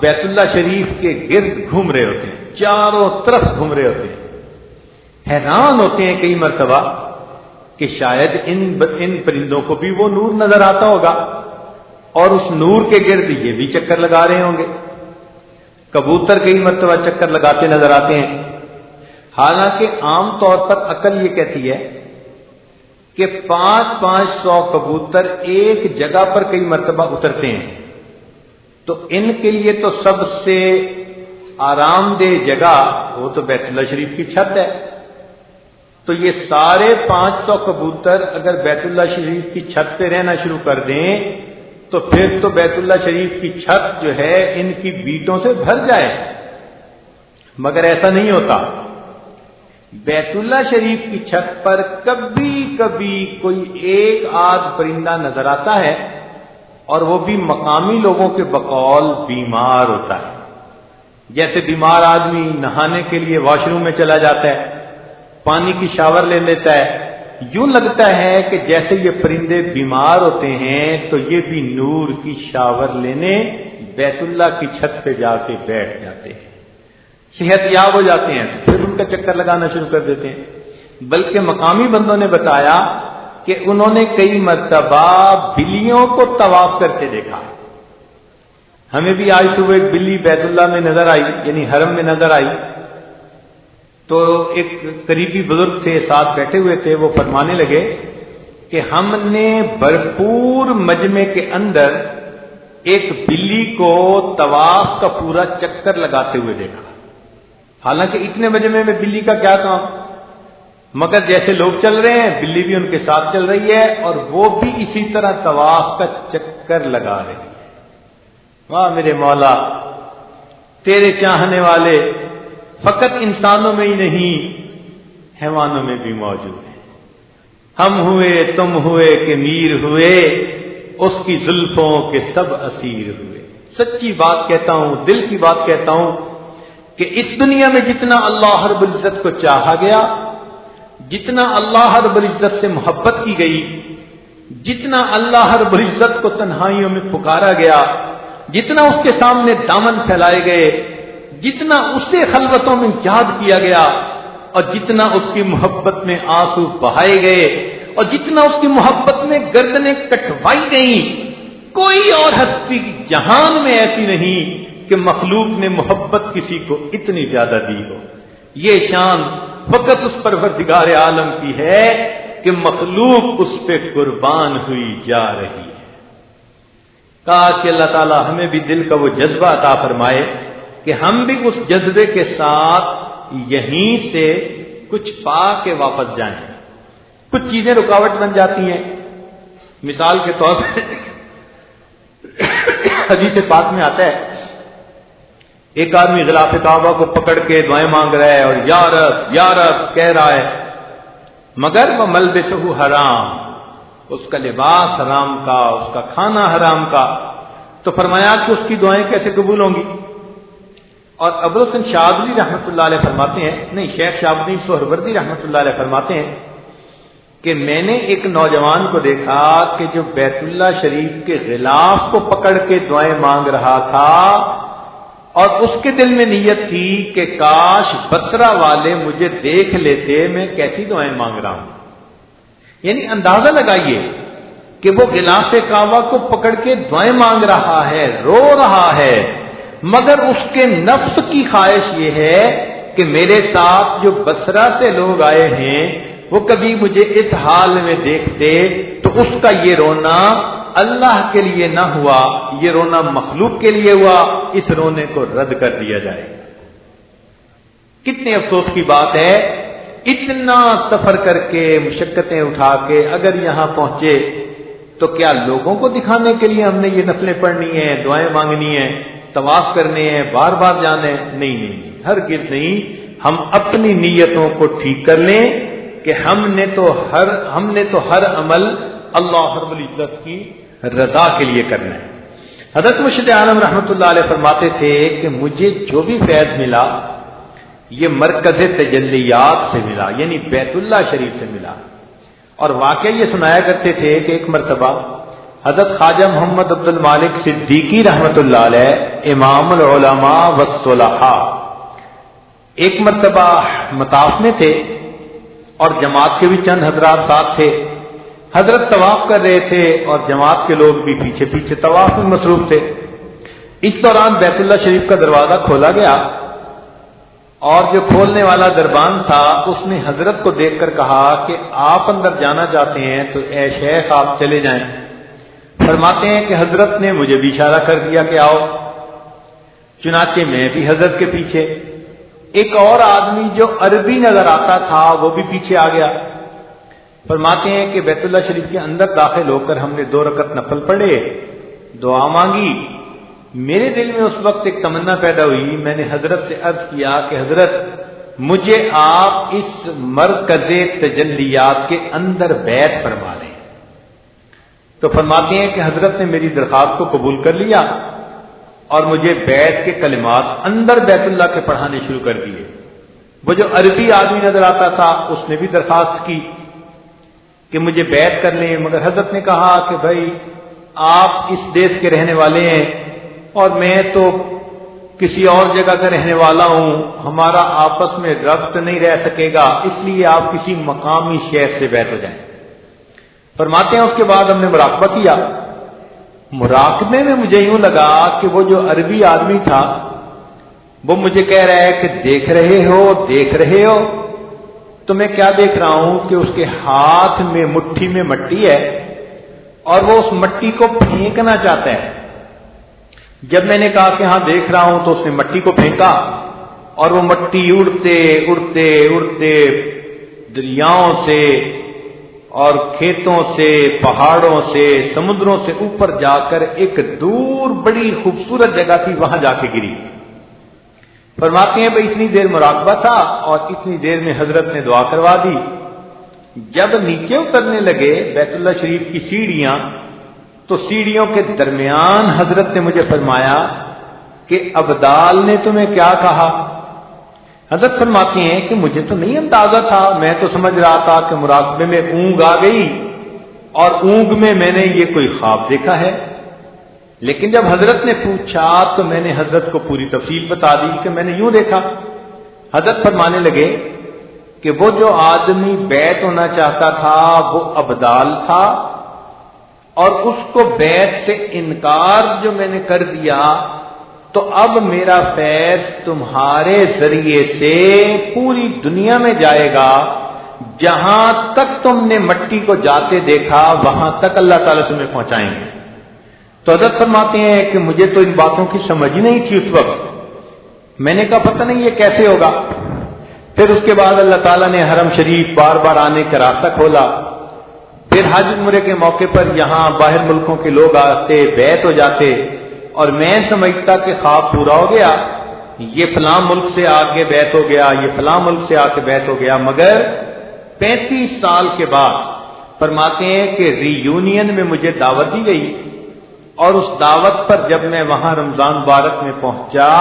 بیت اللہ شریف کے گرد گھوم رہے ہوتے ہیں، چاروں طرف گھوم رہے ہوتے ہیں۔ حیران ہوتے ہیں کئی مرتبہ کہ شاید ان ان پرندوں کو بھی وہ نور نظر آتا ہوگا اور اس نور کے گرد یہ بھی چکر لگا رہے ہوں گے۔ کبوتر کئی مرتبہ چکر لگاتے نظر آتے ہیں۔ حالانکہ عام طور پر عقل یہ کہتی ہے کہ پانچ پانچ سو کبوتر ایک جگہ پر کئی مرتبہ اترتے ہیں۔ تو ان کے لیے تو سب سے آرام دہ جگہ وہ تو بیت اللہ شریف کی چھت ہے۔ تو یہ سارے پانچ سو کبوتر اگر بیت اللہ شریف کی چھت پہ رہنا شروع کر دیں تو پھر تو بیت اللہ شریف کی چھت جو ہے ان کی بیٹوں سے بھر جائے۔ مگر ایسا نہیں ہوتا۔ بیت اللہ شریف کی چھت پر کبھی کبھی کوئی ایک آدھ پرندہ نظر آتا ہے اور وہ بھی مقامی لوگوں کے بقول بیمار ہوتا ہے۔ جیسے بیمار آدمی نہانے کے لیے واش روم میں چلا جاتا ہے، پانی کی شاور لے لیتا ہے یوں لگتا ہے کہ جیسے یہ پرندے بیمار ہوتے ہیں تو یہ بھی نور کی شاور لینے بیت اللہ کی چھت پہ جا کے بیٹھ جاتے ہیں۔ صحت یاب ہو جاتے ہیں تو پھر ان کا چکر لگانا شروع کر دیتے ہیں۔ بلکہ مقامی بندوں نے بتایا کہ انہوں نے کئی مرتبہ بلیوں کو طواف کرتے دیکھا۔ ہمیں بھی آج صبح ایک بلی بیت اللہ میں نظر آئی یعنی حرم میں نظر آئی۔ تو ایک قریبی بزرگ تھے، ساتھ بیٹھے ہوئے تھے، وہ فرمانے لگے کہ ہم نے بھرپور مجمے کے اندر ایک بلی کو طواف کا پورا چکر لگاتے ہوئے دیکھا۔ حالانکہ اتنے مجمے میں بلی کا کیا کام؟ مگر جیسے لوگ چل رہے ہیں، بلی بھی ان کے ساتھ چل رہی ہے اور وہ بھی اسی طرح طواف کا چکر لگا رہی ہے واہ میرے مولا، تیرے چاہنے والے فقط انسانوں میں ہی نہیں، حیوانوں میں بھی موجود ہیں۔ ہم ہوئے، تم ہوئے کہ میر ہوئے، اس کی زلفوں کے سب اسیر ہوئے۔ سچی بات کہتا ہوں، دل کی بات کہتا ہوں کہ اس دنیا میں جتنا اللہ رب العزت کو چاہا گیا، جتنا اللہ رب العزت سے محبت کی گئی، جتنا اللہ رب العزت کو تنہائیوں میں پکارا گیا، جتنا اس کے سامنے دامن پھیلائے گئے جتنا اسے خلوتوں میں یاد کیا گیا اور جتنا اس کی محبت میں آنسو بہائے گئے اور جتنا اس کی محبت میں گردنیں کٹوائی گئیں، کوئی اور ہستی جہان میں ایسی نہیں کہ مخلوق نے محبت کسی کو اتنی زیادہ دی ہو۔ یہ شان فقط اس پروردگار عالم کی ہے کہ مخلوق اس پہ قربان ہوئی جا رہی ہے۔ کاش کہ اللہ تعالی ہمیں بھی دل کا وہ جذبہ عطا فرمائے کہ ہم بھی اس جذبے کے ساتھ یہیں سے کچھ پا کے واپس جائیں۔ کچھ چیزیں رکاوٹ بن جاتی ہیں۔ مثال کے طور پر حدیث پاک میں آتا ہے، ایک آدمی غلاف کعبہ کو پکڑ کے دعائیں مانگ رہا ہے اور یارب یارب کہہ رہا ہے، مگر وہ ملبس حرام، اس کا لباس حرام کا، اس کا کھانا حرام کا۔ تو فرمایا کہ اس کی دعائیں کیسے قبول ہوں گی؟ اور ابو الحسن رحمۃ اللہ علیہ فرماتے ہیں، نہیں، شیخ شاہدی سہروردی رحمۃ اللہ علیہ فرماتے ہیں کہ میں نے ایک نوجوان کو دیکھا کہ جو بیت اللہ شریف کے غلاف کو پکڑ کے دعائیں مانگ رہا تھا اور اس کے دل میں نیت تھی کہ کاش بسرا والے مجھے دیکھ لیتے، میں کیسی دعائیں مانگ رہا ہوں۔ یعنی اندازہ لگائیے کہ وہ غلاف کعبہ کو پکڑ کے دعائیں مانگ رہا ہے، رو رہا ہے۔ مگر اس کے نفس کی خواہش یہ ہے کہ میرے ساتھ جو بسرا سے لوگ آئے ہیں، وہ کبھی مجھے اس حال میں دیکھتے تو اس کا یہ رونا اللہ کے لیے نہ ہوا، یہ رونا مخلوق کے لیے ہوا، اس رونے کو رد کر دیا جائے۔ کتنے افسوس کی بات ہے، اتنا سفر کر کے، مشقتیں اٹھا کے اگر یہاں پہنچے تو کیا لوگوں کو دکھانے کے لیے ہم نے یہ نفلیں پڑھنی ہیں، دعائیں مانگنی ہیں؟ طواف کرنے ہیں، بار بار جانے نہیں نہیں ہر گرد نہیں۔ ہم اپنی نیتوں کو ٹھیک کر لیں کہ ہم نے تو ہر، ہم نے تو ہر عمل اللہ رب العزت کی رضا کے لیے کرنا ہے۔ حضرت مشد عالم رحمۃ اللہ علیہ فرماتے تھے کہ مجھے جو بھی فیض ملا، یہ مرکز تجلیات سے ملا یعنی بیت اللہ شریف سے ملا۔ اور واقعہ یہ سنایا کرتے تھے کہ ایک مرتبہ حضرت خواجہ محمد عبد المالک صدیقی رحمت اللہ علیہ، امام العلماء وصلحا ایک مرتبہ مطاف میں تھے اور جماعت کے بھی چند حضرات ساتھ تھے۔ حضرت طواف کر رہے تھے اور جماعت کے لوگ بھی پیچھے پیچھے طواف میں مصروف تھے۔ اس دوران بیت اللہ شریف کا دروازہ کھولا گیا اور جو کھولنے والا دربان تھا، اس نے حضرت کو دیکھ کر کہا کہ آپ اندر جانا چاہتے ہیں تو اے شیخ آپ چلے جائیں۔ فرماتے ہیں کہ حضرت نے مجھے بھی اشارہ کر دیا کہ آؤ۔ چنانچہ میں بھی حضرت کے پیچھے۔ ایک اور آدمی جو عربی نظر آتا تھا، وہ بھی پیچھے آ گیا۔ فرماتے ہیں کہ بیت اللہ شریف کے اندر داخل ہو کر ہم نے دو رکت نفل پڑھے، دعا مانگی۔ میرے دل میں اس وقت ایک تمنا پیدا ہوئی۔ میں نے حضرت سے عرض کیا کہ حضرت، مجھے آپ اس مرکز تجلیات کے اندر بیت فرما لیں تو فرماتے ہیں کہ حضرت نے میری درخواست کو قبول کر لیا اور مجھے بیت کے کلمات اندر بیت اللہ کے پڑھانے شروع کر دیے۔ وہ جو عربی آدمی نظر آتا تھا، اس نے بھی درخواست کی کہ مجھے بیت کر لیں۔ مگر حضرت نے کہا کہ بھائی، آپ اس دیش کے رہنے والے ہیں اور میں تو کسی اور جگہ کا رہنے والا ہوں۔ ہمارا آپس میں ربط نہیں رہ سکے گا، اس لیے آپ کسی مقامی شہر سے بیت ہو جائیں۔ فرماتے ہیں اس کے بعد ہم نے مراقبہ کیا۔ مراقبے میں مجھے یوں لگا کہ وہ جو عربی آدمی تھا، وہ مجھے کہہ رہا ہے کہ دیکھ رہے ہو، دیکھ رہے ہو۔ تو میں کیا دیکھ رہا ہوں کہ اس کے ہاتھ میں مٹھی میں مٹی ہے اور وہ اس مٹی کو پھینکنا چاہتا ہے۔ جب میں نے کہا کہ ہاں دیکھ رہا ہوں تو اس نے مٹی کو پھینکا اور وہ مٹی اڑتے اڑتے اڑتے دریاؤں سے اور کھیتوں سے، پہاڑوں سے، سمندروں سے اوپر جا کر ایک دور بڑی خوبصورت جگہ تھی، وہاں جا کے گری۔ فرماتے ہیں بھائی اتنی دیر مراقبہ تھا اور اتنی دیر میں حضرت نے دعا کروا دی۔ جب نیچے اترنے لگے بیت اللہ شریف کی سیڑھیاں، تو سیڑھیوں کے درمیان حضرت نے مجھے فرمایا کہ ابدال نے تمہیں کیا کہا؟ حضرت فرماتی ہیں کہ مجھے تو نہیں اندازہ تھا، میں تو سمجھ رہا تھا کہ مراقبے میں اونگ آ گئی اور اونگ میں میں نے یہ کوئی خواب دیکھا ہے۔ لیکن جب حضرت نے پوچھا تو میں نے حضرت کو پوری تفصیل بتا دی کہ میں نے یوں دیکھا۔ حضرت فرمانے لگے کہ وہ جو آدمی بیت ہونا چاہتا تھا، وہ ابدال تھا اور اس کو بیت سے انکار جو میں نے کر دیا تو اب میرا فیض تمہارے ذریعے سے پوری دنیا میں جائے گا۔ جہاں تک تم نے مٹی کو جاتے دیکھا، وہاں تک اللہ تعالیٰ تمہیں پہنچائیں گے۔ تو حضرت فرماتے ہیں کہ مجھے تو ان باتوں کی سمجھ ہی نہیں تھی اس وقت۔ میں نے کہا، پتہ نہیں یہ کیسے ہوگا؟ پھر اس کے بعد اللہ تعالیٰ نے حرم شریف بار بار آنے کا راستہ کھولا۔ پھر حج عمرے کے موقع پر یہاں باہر ملکوں کے لوگ آتے، بیت ہو جاتے۔ اور میں سمجھتا کہ خواب پورا ہو گیا، یہ فلاں ملک سے آگے بیت ہو گیا، یہ فلاں ملک سے آ کے بیت ہو گیا، مگر پینتیس سال کے بعد فرماتے ہیں کہ ری یونین میں مجھے دعوت دی گئی اور اس دعوت پر جب میں وہاں رمضان مبارک میں پہنچا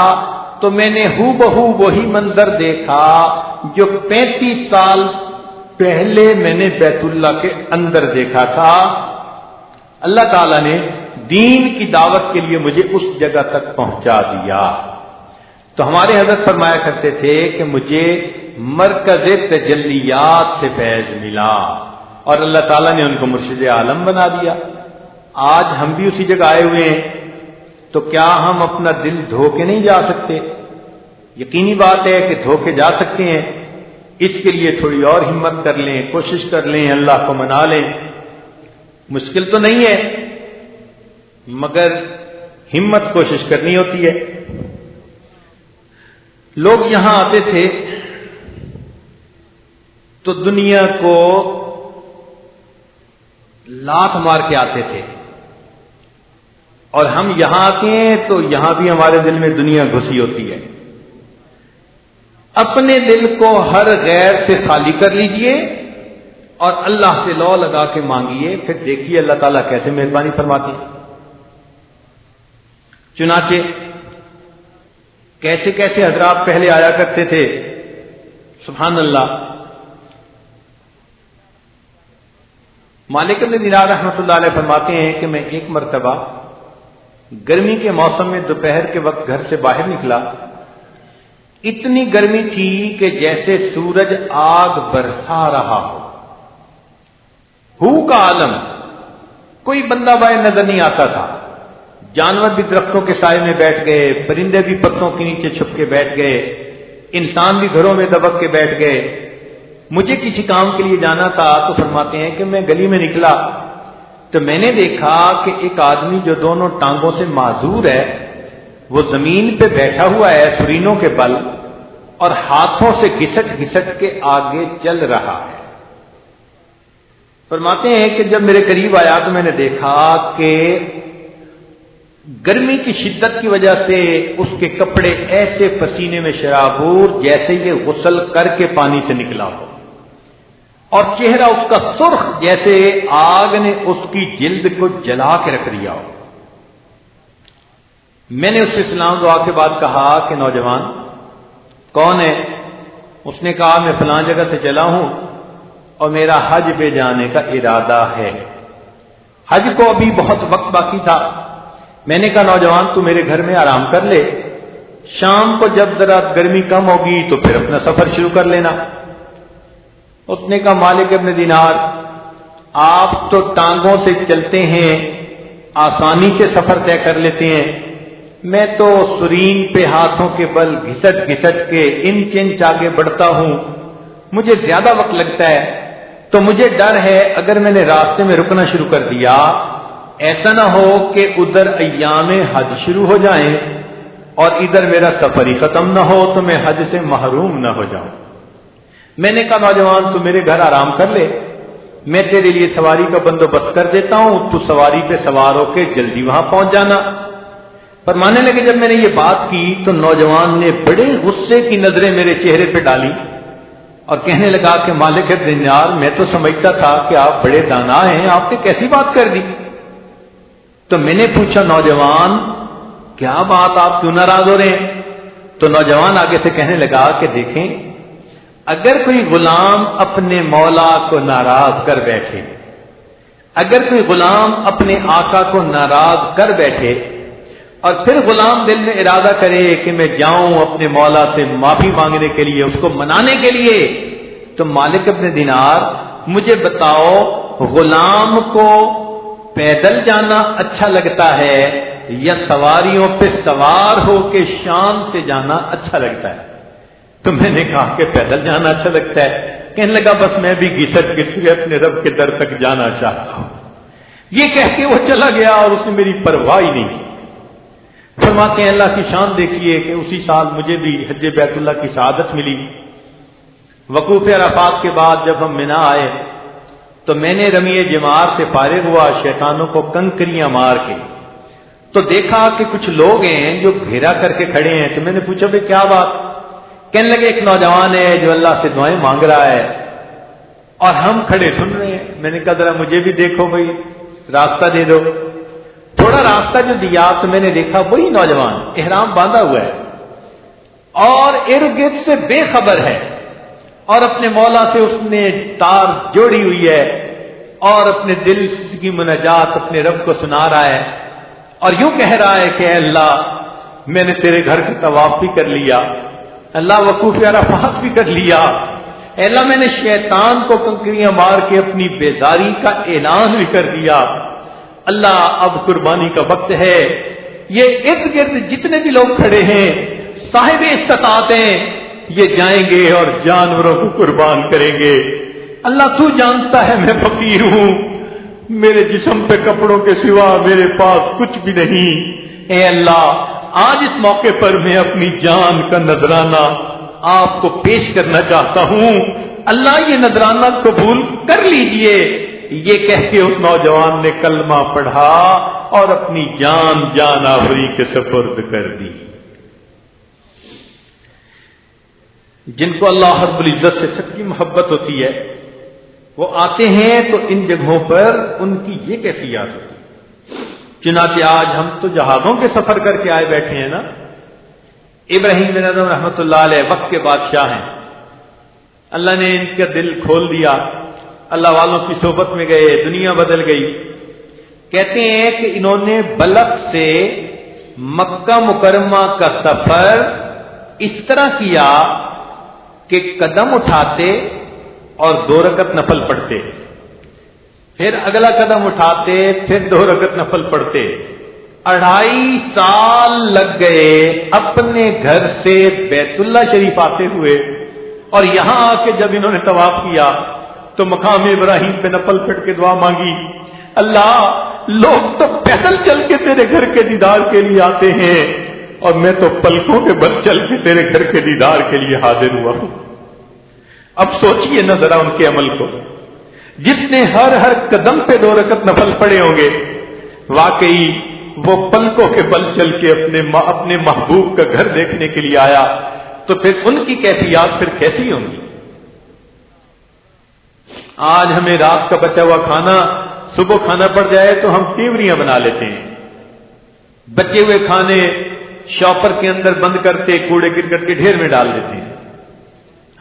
تو میں نے ہو بہو وہی منظر دیکھا جو پینتیس سال پہلے میں نے بیت اللہ کے اندر دیکھا تھا۔ اللہ تعالی نے دین کی دعوت کے لیے مجھے اس جگہ تک پہنچا دیا۔ تو ہمارے حضرت فرمایا کرتے تھے کہ مجھے مرکز تجلیات سے فیض ملا اور اللہ تعالیٰ نے ان کو مرشد عالم بنا دیا۔ آج ہم بھی اسی جگہ آئے ہوئے ہیں، تو کیا ہم اپنا دل دھو کے نہیں جا سکتے؟ یقینی بات ہے کہ دھو کے جا سکتے ہیں۔ اس کے لیے تھوڑی اور ہمت کر لیں، کوشش کر لیں، اللہ کو منا لیں۔ مشکل تو نہیں ہے۔ مگر ہمت کوشش کرنی ہوتی ہے۔ لوگ یہاں آتے تھے تو دنیا کو لات مار کے آتے تھے۔ اور ہم یہاں آتے ہیں تو یہاں بھی ہمارے دل میں دنیا گھسی ہوتی ہے۔ اپنے دل کو ہر غیر سے خالی کر لیجیے اور اللہ سے لو لگا کے مانگیے۔ پھر دیکھیے اللہ تعالیٰ کیسے مہربانی فرماتی چنانچہ کیسے کیسے حضرات پہلے آیا کرتے تھے؟ سبحان اللہ۔ مالک نے دینار رحمۃ اللہ علیہ فرماتے ہیں کہ میں ایک مرتبہ گرمی کے موسم میں دوپہر کے وقت گھر سے باہر نکلا۔ اتنی گرمی تھی کہ جیسے سورج آگ برسا رہا ہو۔ ہو کا عالم، کوئی بندہ بائے نظر نہیں آتا تھا۔ جانور بھی درختوں کے سائے میں بیٹھ گئے، پرندے بھی پتوں کے نیچے چھپ کے بیٹھ گئے، انسان بھی گھروں میں دبک کے بیٹھ گئے۔ مجھے کسی کام کے لیے جانا تھا تو فرماتے ہیں کہ میں گلی میں نکلا۔ تو میں نے دیکھا کہ ایک آدمی جو دونوں ٹانگوں سے معذور ہے، وہ زمین پہ بیٹھا ہوا ہے سرینوں کے بل اور ہاتھوں سے گسٹ گسٹ کے آگے چل رہا ہے۔ فرماتے ہیں کہ جب میرے قریب آیا تو میں نے دیکھا کہ گرمی کی شدت کی وجہ سے اس کے کپڑے ایسے پسینے میں شرابور جیسے یہ غسل کر کے پانی سے نکلا ہو۔ اور چہرہ اس کا سرخ جیسے آگ نے اس کی جلد کو جلا کے رکھ دیا ہو۔ میں نے اس سے اسلام دعا کے بعد کہا کہ نوجوان، کون ہے؟ اس نے کہا، میں فلاں جگہ سے چلا ہوں اور میرا حج پہ جانے کا ارادہ ہے۔ حج کو ابھی بہت وقت باقی تھا۔ میں نے کہا، نوجوان، تو میرے گھر میں آرام کر لے. شام کو جب ذرا گرمی کم ہوگی تو پھر اپنا سفر شروع کر لینا۔ اس نے کہا، مالک ابن دینار، آپ تو ٹانگوں سے چلتے ہیں، آسانی سے سفر طے کر لیتے ہیں۔ میں تو سرین پہ ہاتھوں کے بل گھسٹ گھسٹ کے انچ انچ آگے بڑھتا ہوں۔ مجھے زیادہ وقت لگتا ہے، تو مجھے ڈر ہے، اگر میں نے راستے میں رکنا شروع کر دیا ایسا نہ ہو کہ ادھر ایام حج شروع ہو جائیں اور ادھر میرا سفر ہی ختم نہ ہو تو میں حج سے محروم نہ ہو جاؤں۔ میں نے کہا، نوجوان، تو میرے گھر آرام کر لے۔ میں تیرے لیے سواری کا بندوبست کر دیتا ہوں۔ تو سواری پہ سوار ہو کے جلدی وہاں پہنچ جانا۔ پر ماننے لگے، جب میں نے یہ بات کی تو نوجوان نے بڑے غصے کی نظریں میرے چہرے پہ ڈالی اور کہنے لگا کہ، مالک دنیار، میں تو سمجھتا تھا کہ آپ بڑے دانا ہیں، آپ نے کیسی بات کر دی؟ تو میں نے پوچھا نوجوان، کیا بات آپ کیوں ناراض ہو رہے ہیں؟ تو نوجوان آگے سے کہنے لگا کہ دیکھیں، اگر کوئی غلام اپنے مولا کو ناراض کر بیٹھے، اگر کوئی غلام اپنے آقا کو ناراض کر بیٹھے اور پھر غلام دل میں ارادہ کرے کہ میں جاؤں اپنے مولا سے معافی مانگنے کے لیے، اس کو منانے کے لیے، تو مالک اپنے دینار، مجھے بتاؤ غلام کو پیدل جانا اچھا لگتا ہے یا سواریوں پہ سوار ہو کے شام سے جانا اچھا لگتا ہے؟ تو میں نے کہا کہ پیدل جانا اچھا لگتا ہے۔ کہنے لگا، بس میں بھی گھسٹ کے اپنے رب کے در تک جانا چاہتا ہوں۔ یہ کہہ کے وہ چلا گیا اور اس نے میری پرواہ نہیں کی۔ فرماتے ہیں، اللہ کی شان دیکھیے کہ اسی سال مجھے بھی حج بیت اللہ کی شہادت ملی۔ وقوف عرفات کے بعد جب ہم منا آئے تو میں نے رمی جمار سے فارغ ہوا، شیطانوں کو کنکریاں مار کے۔ تو دیکھا کہ کچھ لوگ ہیں جو گھیرا کر کے کھڑے ہیں۔ تو میں نے پوچھا، بھائی، کیا بات؟ کہنے لگے، ایک نوجوان ہے جو اللہ سے دعائیں مانگ رہا ہے اور ہم کھڑے سن رہے ہیں۔ میں نے کہا، ذرا مجھے بھی دیکھو بھائی، راستہ دے دو۔ تھوڑا راستہ جو دیا، تو میں نے دیکھا وہی نوجوان احرام باندھا ہوا ہے اور ارد گرد سے بے خبر ہے۔ اور اپنے مولا سے اس نے تار جوڑی ہوئی ہے اور اپنے دل کی منجات اپنے رب کو سنا رہا ہے اور یوں کہہ رہا ہے کہ اللہ، میں نے تیرے گھر کا طواف بھی کر لیا، اللہ وقوف عرفات بھی کر لیا۔ اللہ، میں نے شیطان کو کنکریاں مار کے اپنی بیزاری کا اعلان بھی کر دیا۔ اللہ، اب قربانی کا وقت ہے۔ یہ ارد گرد جتنے بھی لوگ کھڑے ہیں، صاحب استطاعت ہیں یہ جائیں گے اور جانوروں کو قربان کریں گے۔ اللہ تو جانتا ہے میں فقیر ہوں۔ میرے جسم پہ کپڑوں کے سوا میرے پاس کچھ بھی نہیں۔ اے اللہ، آج اس موقع پر میں اپنی جان کا نذرانہ آپ کو پیش کرنا چاہتا ہوں۔ اللہ، یہ نذرانہ قبول کر لیجیے۔ یہ کہہ کے اس نوجوان نے کلمہ پڑھا اور اپنی جان جان آوری کے سپرد کر دی۔ جن کو اللہ رب العزت سے سچی محبت ہوتی ہے، وہ آتے ہیں تو ان جگہوں پر ان کی یہ کیفیات ہوتی چنانچہ آج ہم تو جہازوں کے سفر کر کے آئے بیٹھے ہیں نا۔ ابراہیم بن اعظم رحمۃ اللہ علیہ وقت کے بادشاہ ہیں۔ اللہ نے ان کا دل کھول دیا۔ اللہ والوں کی صحبت میں گئے، دنیا بدل گئی۔ کہتے ہیں کہ انہوں نے بلک سے مکہ مکرمہ کا سفر اس طرح کیا کہ قدم اٹھاتے اور دو رکت نفل پڑھتے۔ پھر اگلا قدم اٹھاتے، پھر دو رکت نفل پڑھتے۔ اڑھائی سال لگ گئے اپنے گھر سے بیت اللہ شریف آتے ہوئے، اور یہاں آ کے جب انہوں نے طواف کیا، تو مقام ابراہیم پہ نفل پھٹ کے دعا مانگی، اللہ، لوگ تو پیدل چل کے تیرے گھر کے دیدار کے لیے آتے ہیں۔ اور میں تو پلکوں کے بل چل کے تیرے گھر کے دیدار کے لیے حاضر ہوا ہوں۔ اب سوچئے نا ذرا ان کے عمل کو۔ جس نے ہر ہر قدم پہ دو رکت نفل پڑے ہوں گے، واقعی وہ پلکوں کے بل چل کے اپنے اپنے محبوب کا گھر دیکھنے کے لیے آیا، تو پھر ان کی کیفیات پھر کیسی ہوں گی؟ آج ہمیں رات کا بچا ہوا کھانا، صبح کھانا پڑ جائے تو ہم تیوریاں بنا لیتے ہیں۔ بچے ہوئے کھانے شاپر کے اندر بند کرتے، کوڑے کرکٹ کے ڈھیر میں ڈال دیتے ہیں۔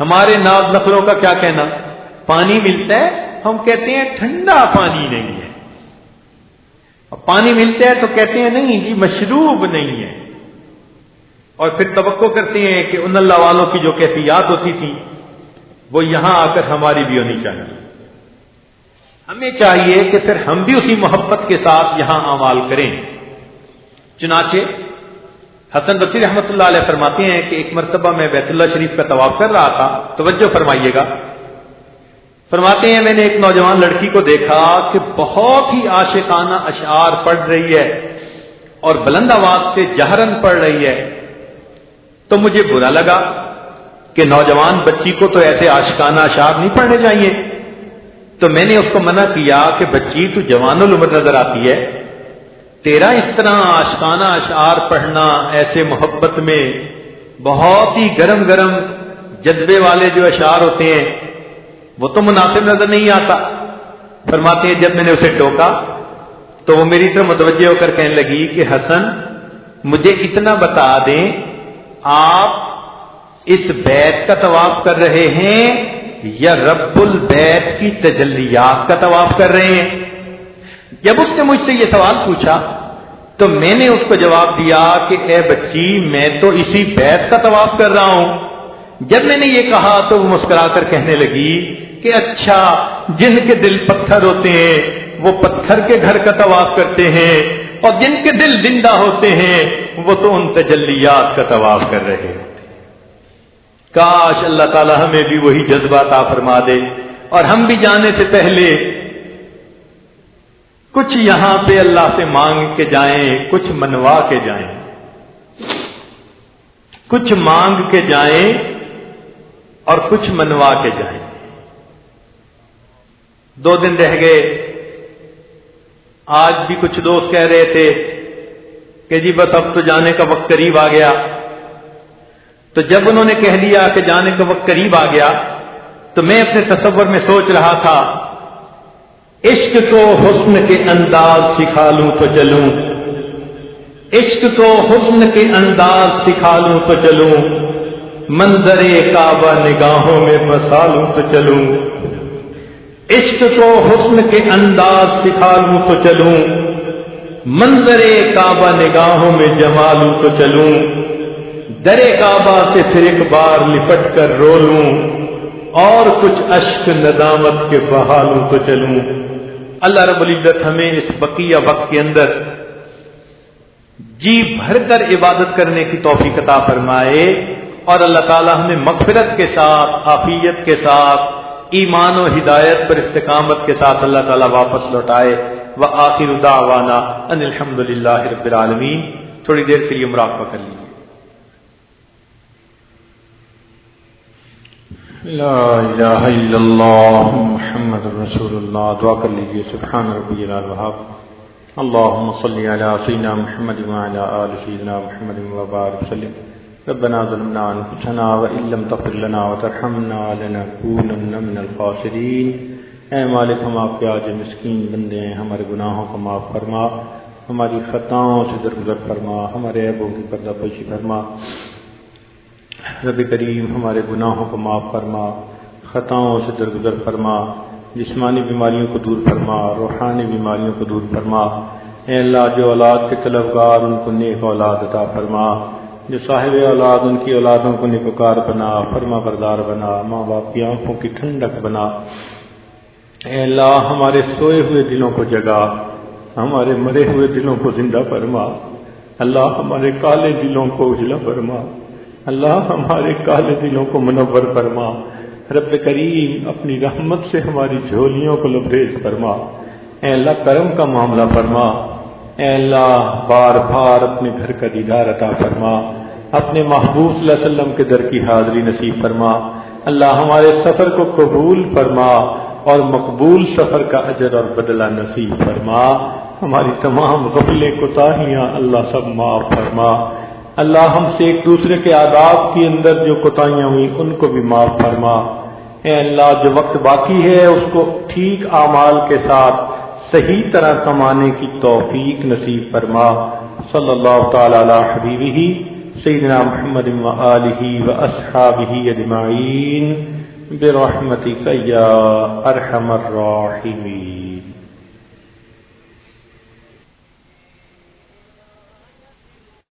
ہمارے ناز نفروں کا کیا کہنا؟ پانی ملتا ہے، ہم کہتے ہیں ٹھنڈا پانی نہیں ہے۔ پانی ملتا ہے تو کہتے ہیں نہیں جی مشروب نہیں ہے۔ اور پھر توقع کرتے ہیں کہ ان اللہ والوں کی جو کیفیات ہوتی تھی وہ یہاں آ کر ہماری بھی ہونی چاہیے۔ ہمیں چاہیے کہ پھر ہم بھی اسی محبت کے ساتھ یہاں امال کریں۔ چنانچہ حسن بصیر رحمۃ اللہ علیہ فرماتے ہیں کہ ایک مرتبہ میں بیت اللہ شریف کا طواف کر رہا تھا، توجہ فرمائیے گا۔ فرماتے ہیں، میں نے ایک نوجوان لڑکی کو دیکھا کہ بہت ہی عاشقانہ اشعار پڑھ رہی ہے اور بلند آواز سے جہرن پڑھ رہی ہے۔ تو مجھے برا لگا کہ نوجوان بچی کو تو ایسے عاشقانہ اشعار نہیں پڑھنے چاہیے۔ تو میں نے اس کو منع کیا کہ بچی تو جوان العمر نظر آتی ہے تیرا اس طرح آشکانہ اشعار پڑھنا ایسے محبت میں بہت ہی گرم گرم جذبے والے جو اشعار ہوتے ہیں، وہ تو مناسب نظر نہیں آتا۔ فرماتے ہیں، جب میں نے اسے ٹوکا تو وہ میری طرف متوجہ ہو کر کہنے لگی کہ حسن، مجھے اتنا بتا دیں، آپ اس بیت کا طواف کر رہے ہیں یا رب البیت کی تجلیات کا طواف کر رہے ہیں؟ جب اس نے مجھ سے یہ سوال پوچھا تو میں نے اس کو جواب دیا کہ اے بچی، میں تو اسی بیت کا طواف کر رہا ہوں۔ جب میں نے یہ کہا تو وہ مسکرا کر کہنے لگی کہ اچھا جن کے دل پتھر ہوتے ہیں، وہ پتھر کے گھر کا طواف کرتے ہیں، اور جن کے دل زندہ ہوتے ہیں، وہ تو ان تجلیات کا طواف کر رہے ہیں۔ کاش اللہ تعالی ہمیں بھی وہی جذبات آ فرما دے، اور ہم بھی جانے سے پہلے کچھ یہاں پہ اللہ سے مانگ کے جائیں، کچھ منوا کے جائیں۔ کچھ مانگ کے جائیں اور کچھ منوا کے جائیں۔ دو دن رہ گئے۔ آج بھی کچھ دوست کہہ رہے تھے کہ جی بس اب تو جانے کا وقت قریب آ گیا۔ تو جب انہوں نے کہہ دیا کہ جانے کا وقت قریب آ گیا، تو میں اپنے تصور میں سوچ رہا تھا عشق کو حسن کے انداز سکھا لوں تو چلوں۔ عشق کو حسن کے انداز سکھا لوں تو چلوں۔ منظر کعبہ نگاہوں میں بسا لوں تو چلوں۔ عشق کو حسن کے انداز سکھا لوں تو چلوں۔ منظر کعبہ نگاہوں میں جما لوں تو چلوں۔ در کعبہ سے پھر ایک بار لپٹ کر رو لوں۔ اور کچھ اشک ندامت کے بہا لوں تو چلوں۔ اللہ رب العزت ہمیں اس بقیہ وقت کے اندر جی بھر کر عبادت کرنے کی توفیق عطا فرمائے اور اللہ تعالی ہمیں مغفرت کے ساتھ، عافیت کے ساتھ، ایمان و ہدایت پر استقامت کے ساتھ اللہ تعالیٰ واپس لوٹائے۔ و آخر دعوانا ان الحمد للہ رب العالمین۔ تھوڑی دیر کے لیے مراقبہ کر لیجیے لا الہ الا اللہ محمد رسول اللہ دعا کر لیجیے سبحان ربی الوہاب. اللہم صلی علی سیدنا محمد وعلی آل سیدنا محمد وبارک وسلم. ربنا ظلمنا انفسنا وان لم تغفر لنا وترحمنا لنكونن من الخاسرين اے مالک، ہم آپ کے آج مسکین بندے ہیں. ہمارے گناہوں کو معاف فرما. ہماری خطاؤں سے درگزر فرما. ہمارے عیبوں کی پردہ پوشی فرما. رب کریم ہمارے گناہوں کو معاف فرما، خطاؤں سے درگزر فرما، جسمانی بیماریوں کو دور فرما، روحانی بیماریوں کو دور فرما۔ اے اللہ، جو اولاد کے طلبگار، ان کو نیک اولاد عطا فرما۔ جو صاحب اولاد، ان کی اولادوں کو نکوکار بنا، فرما بردار بنا، ماں باپ کی آنکھوں کی ٹھنڈک بنا۔ اے اللہ، ہمارے سوئے ہوئے دلوں کو جگا۔ ہمارے مرے ہوئے دلوں کو زندہ فرما۔ اللہ، ہمارے کالے دلوں کو اجلا فرما۔ اللہ ہمارے کالے دلوں کو منور فرما۔ رب کریم اپنی رحمت سے ہماری جھولیوں کو لبریز فرما۔ اے اللہ کرم کا معاملہ فرما۔ اے اللہ بار بار اپنے گھر کا دیدار عطا فرما۔ اپنے محبوب صلی اللہ علیہ وسلم کے در کی حاضری نصیب فرما۔ اللہ ہمارے سفر کو قبول فرما اور مقبول سفر کا اجر اور بدلہ نصیب فرما۔ ہماری تمام غفل کوتاہیاں اللہ سب معاف فرما۔ اللہ ہم سے ایک دوسرے کے آداب کے اندر جو کوتاہیاں ہوئی ان کو بھی معاف فرما۔ اے اللہ، جو وقت باقی ہے، اس کو ٹھیک اعمال کے ساتھ صحیح طرح کمانے کی توفیق نصیب فرما۔ صلی اللہ تعالی علی حبیبہ، سیدنا محمد و آلہ و اصحابہ اجمعین، برحمتک یا ارحم الراحمین۔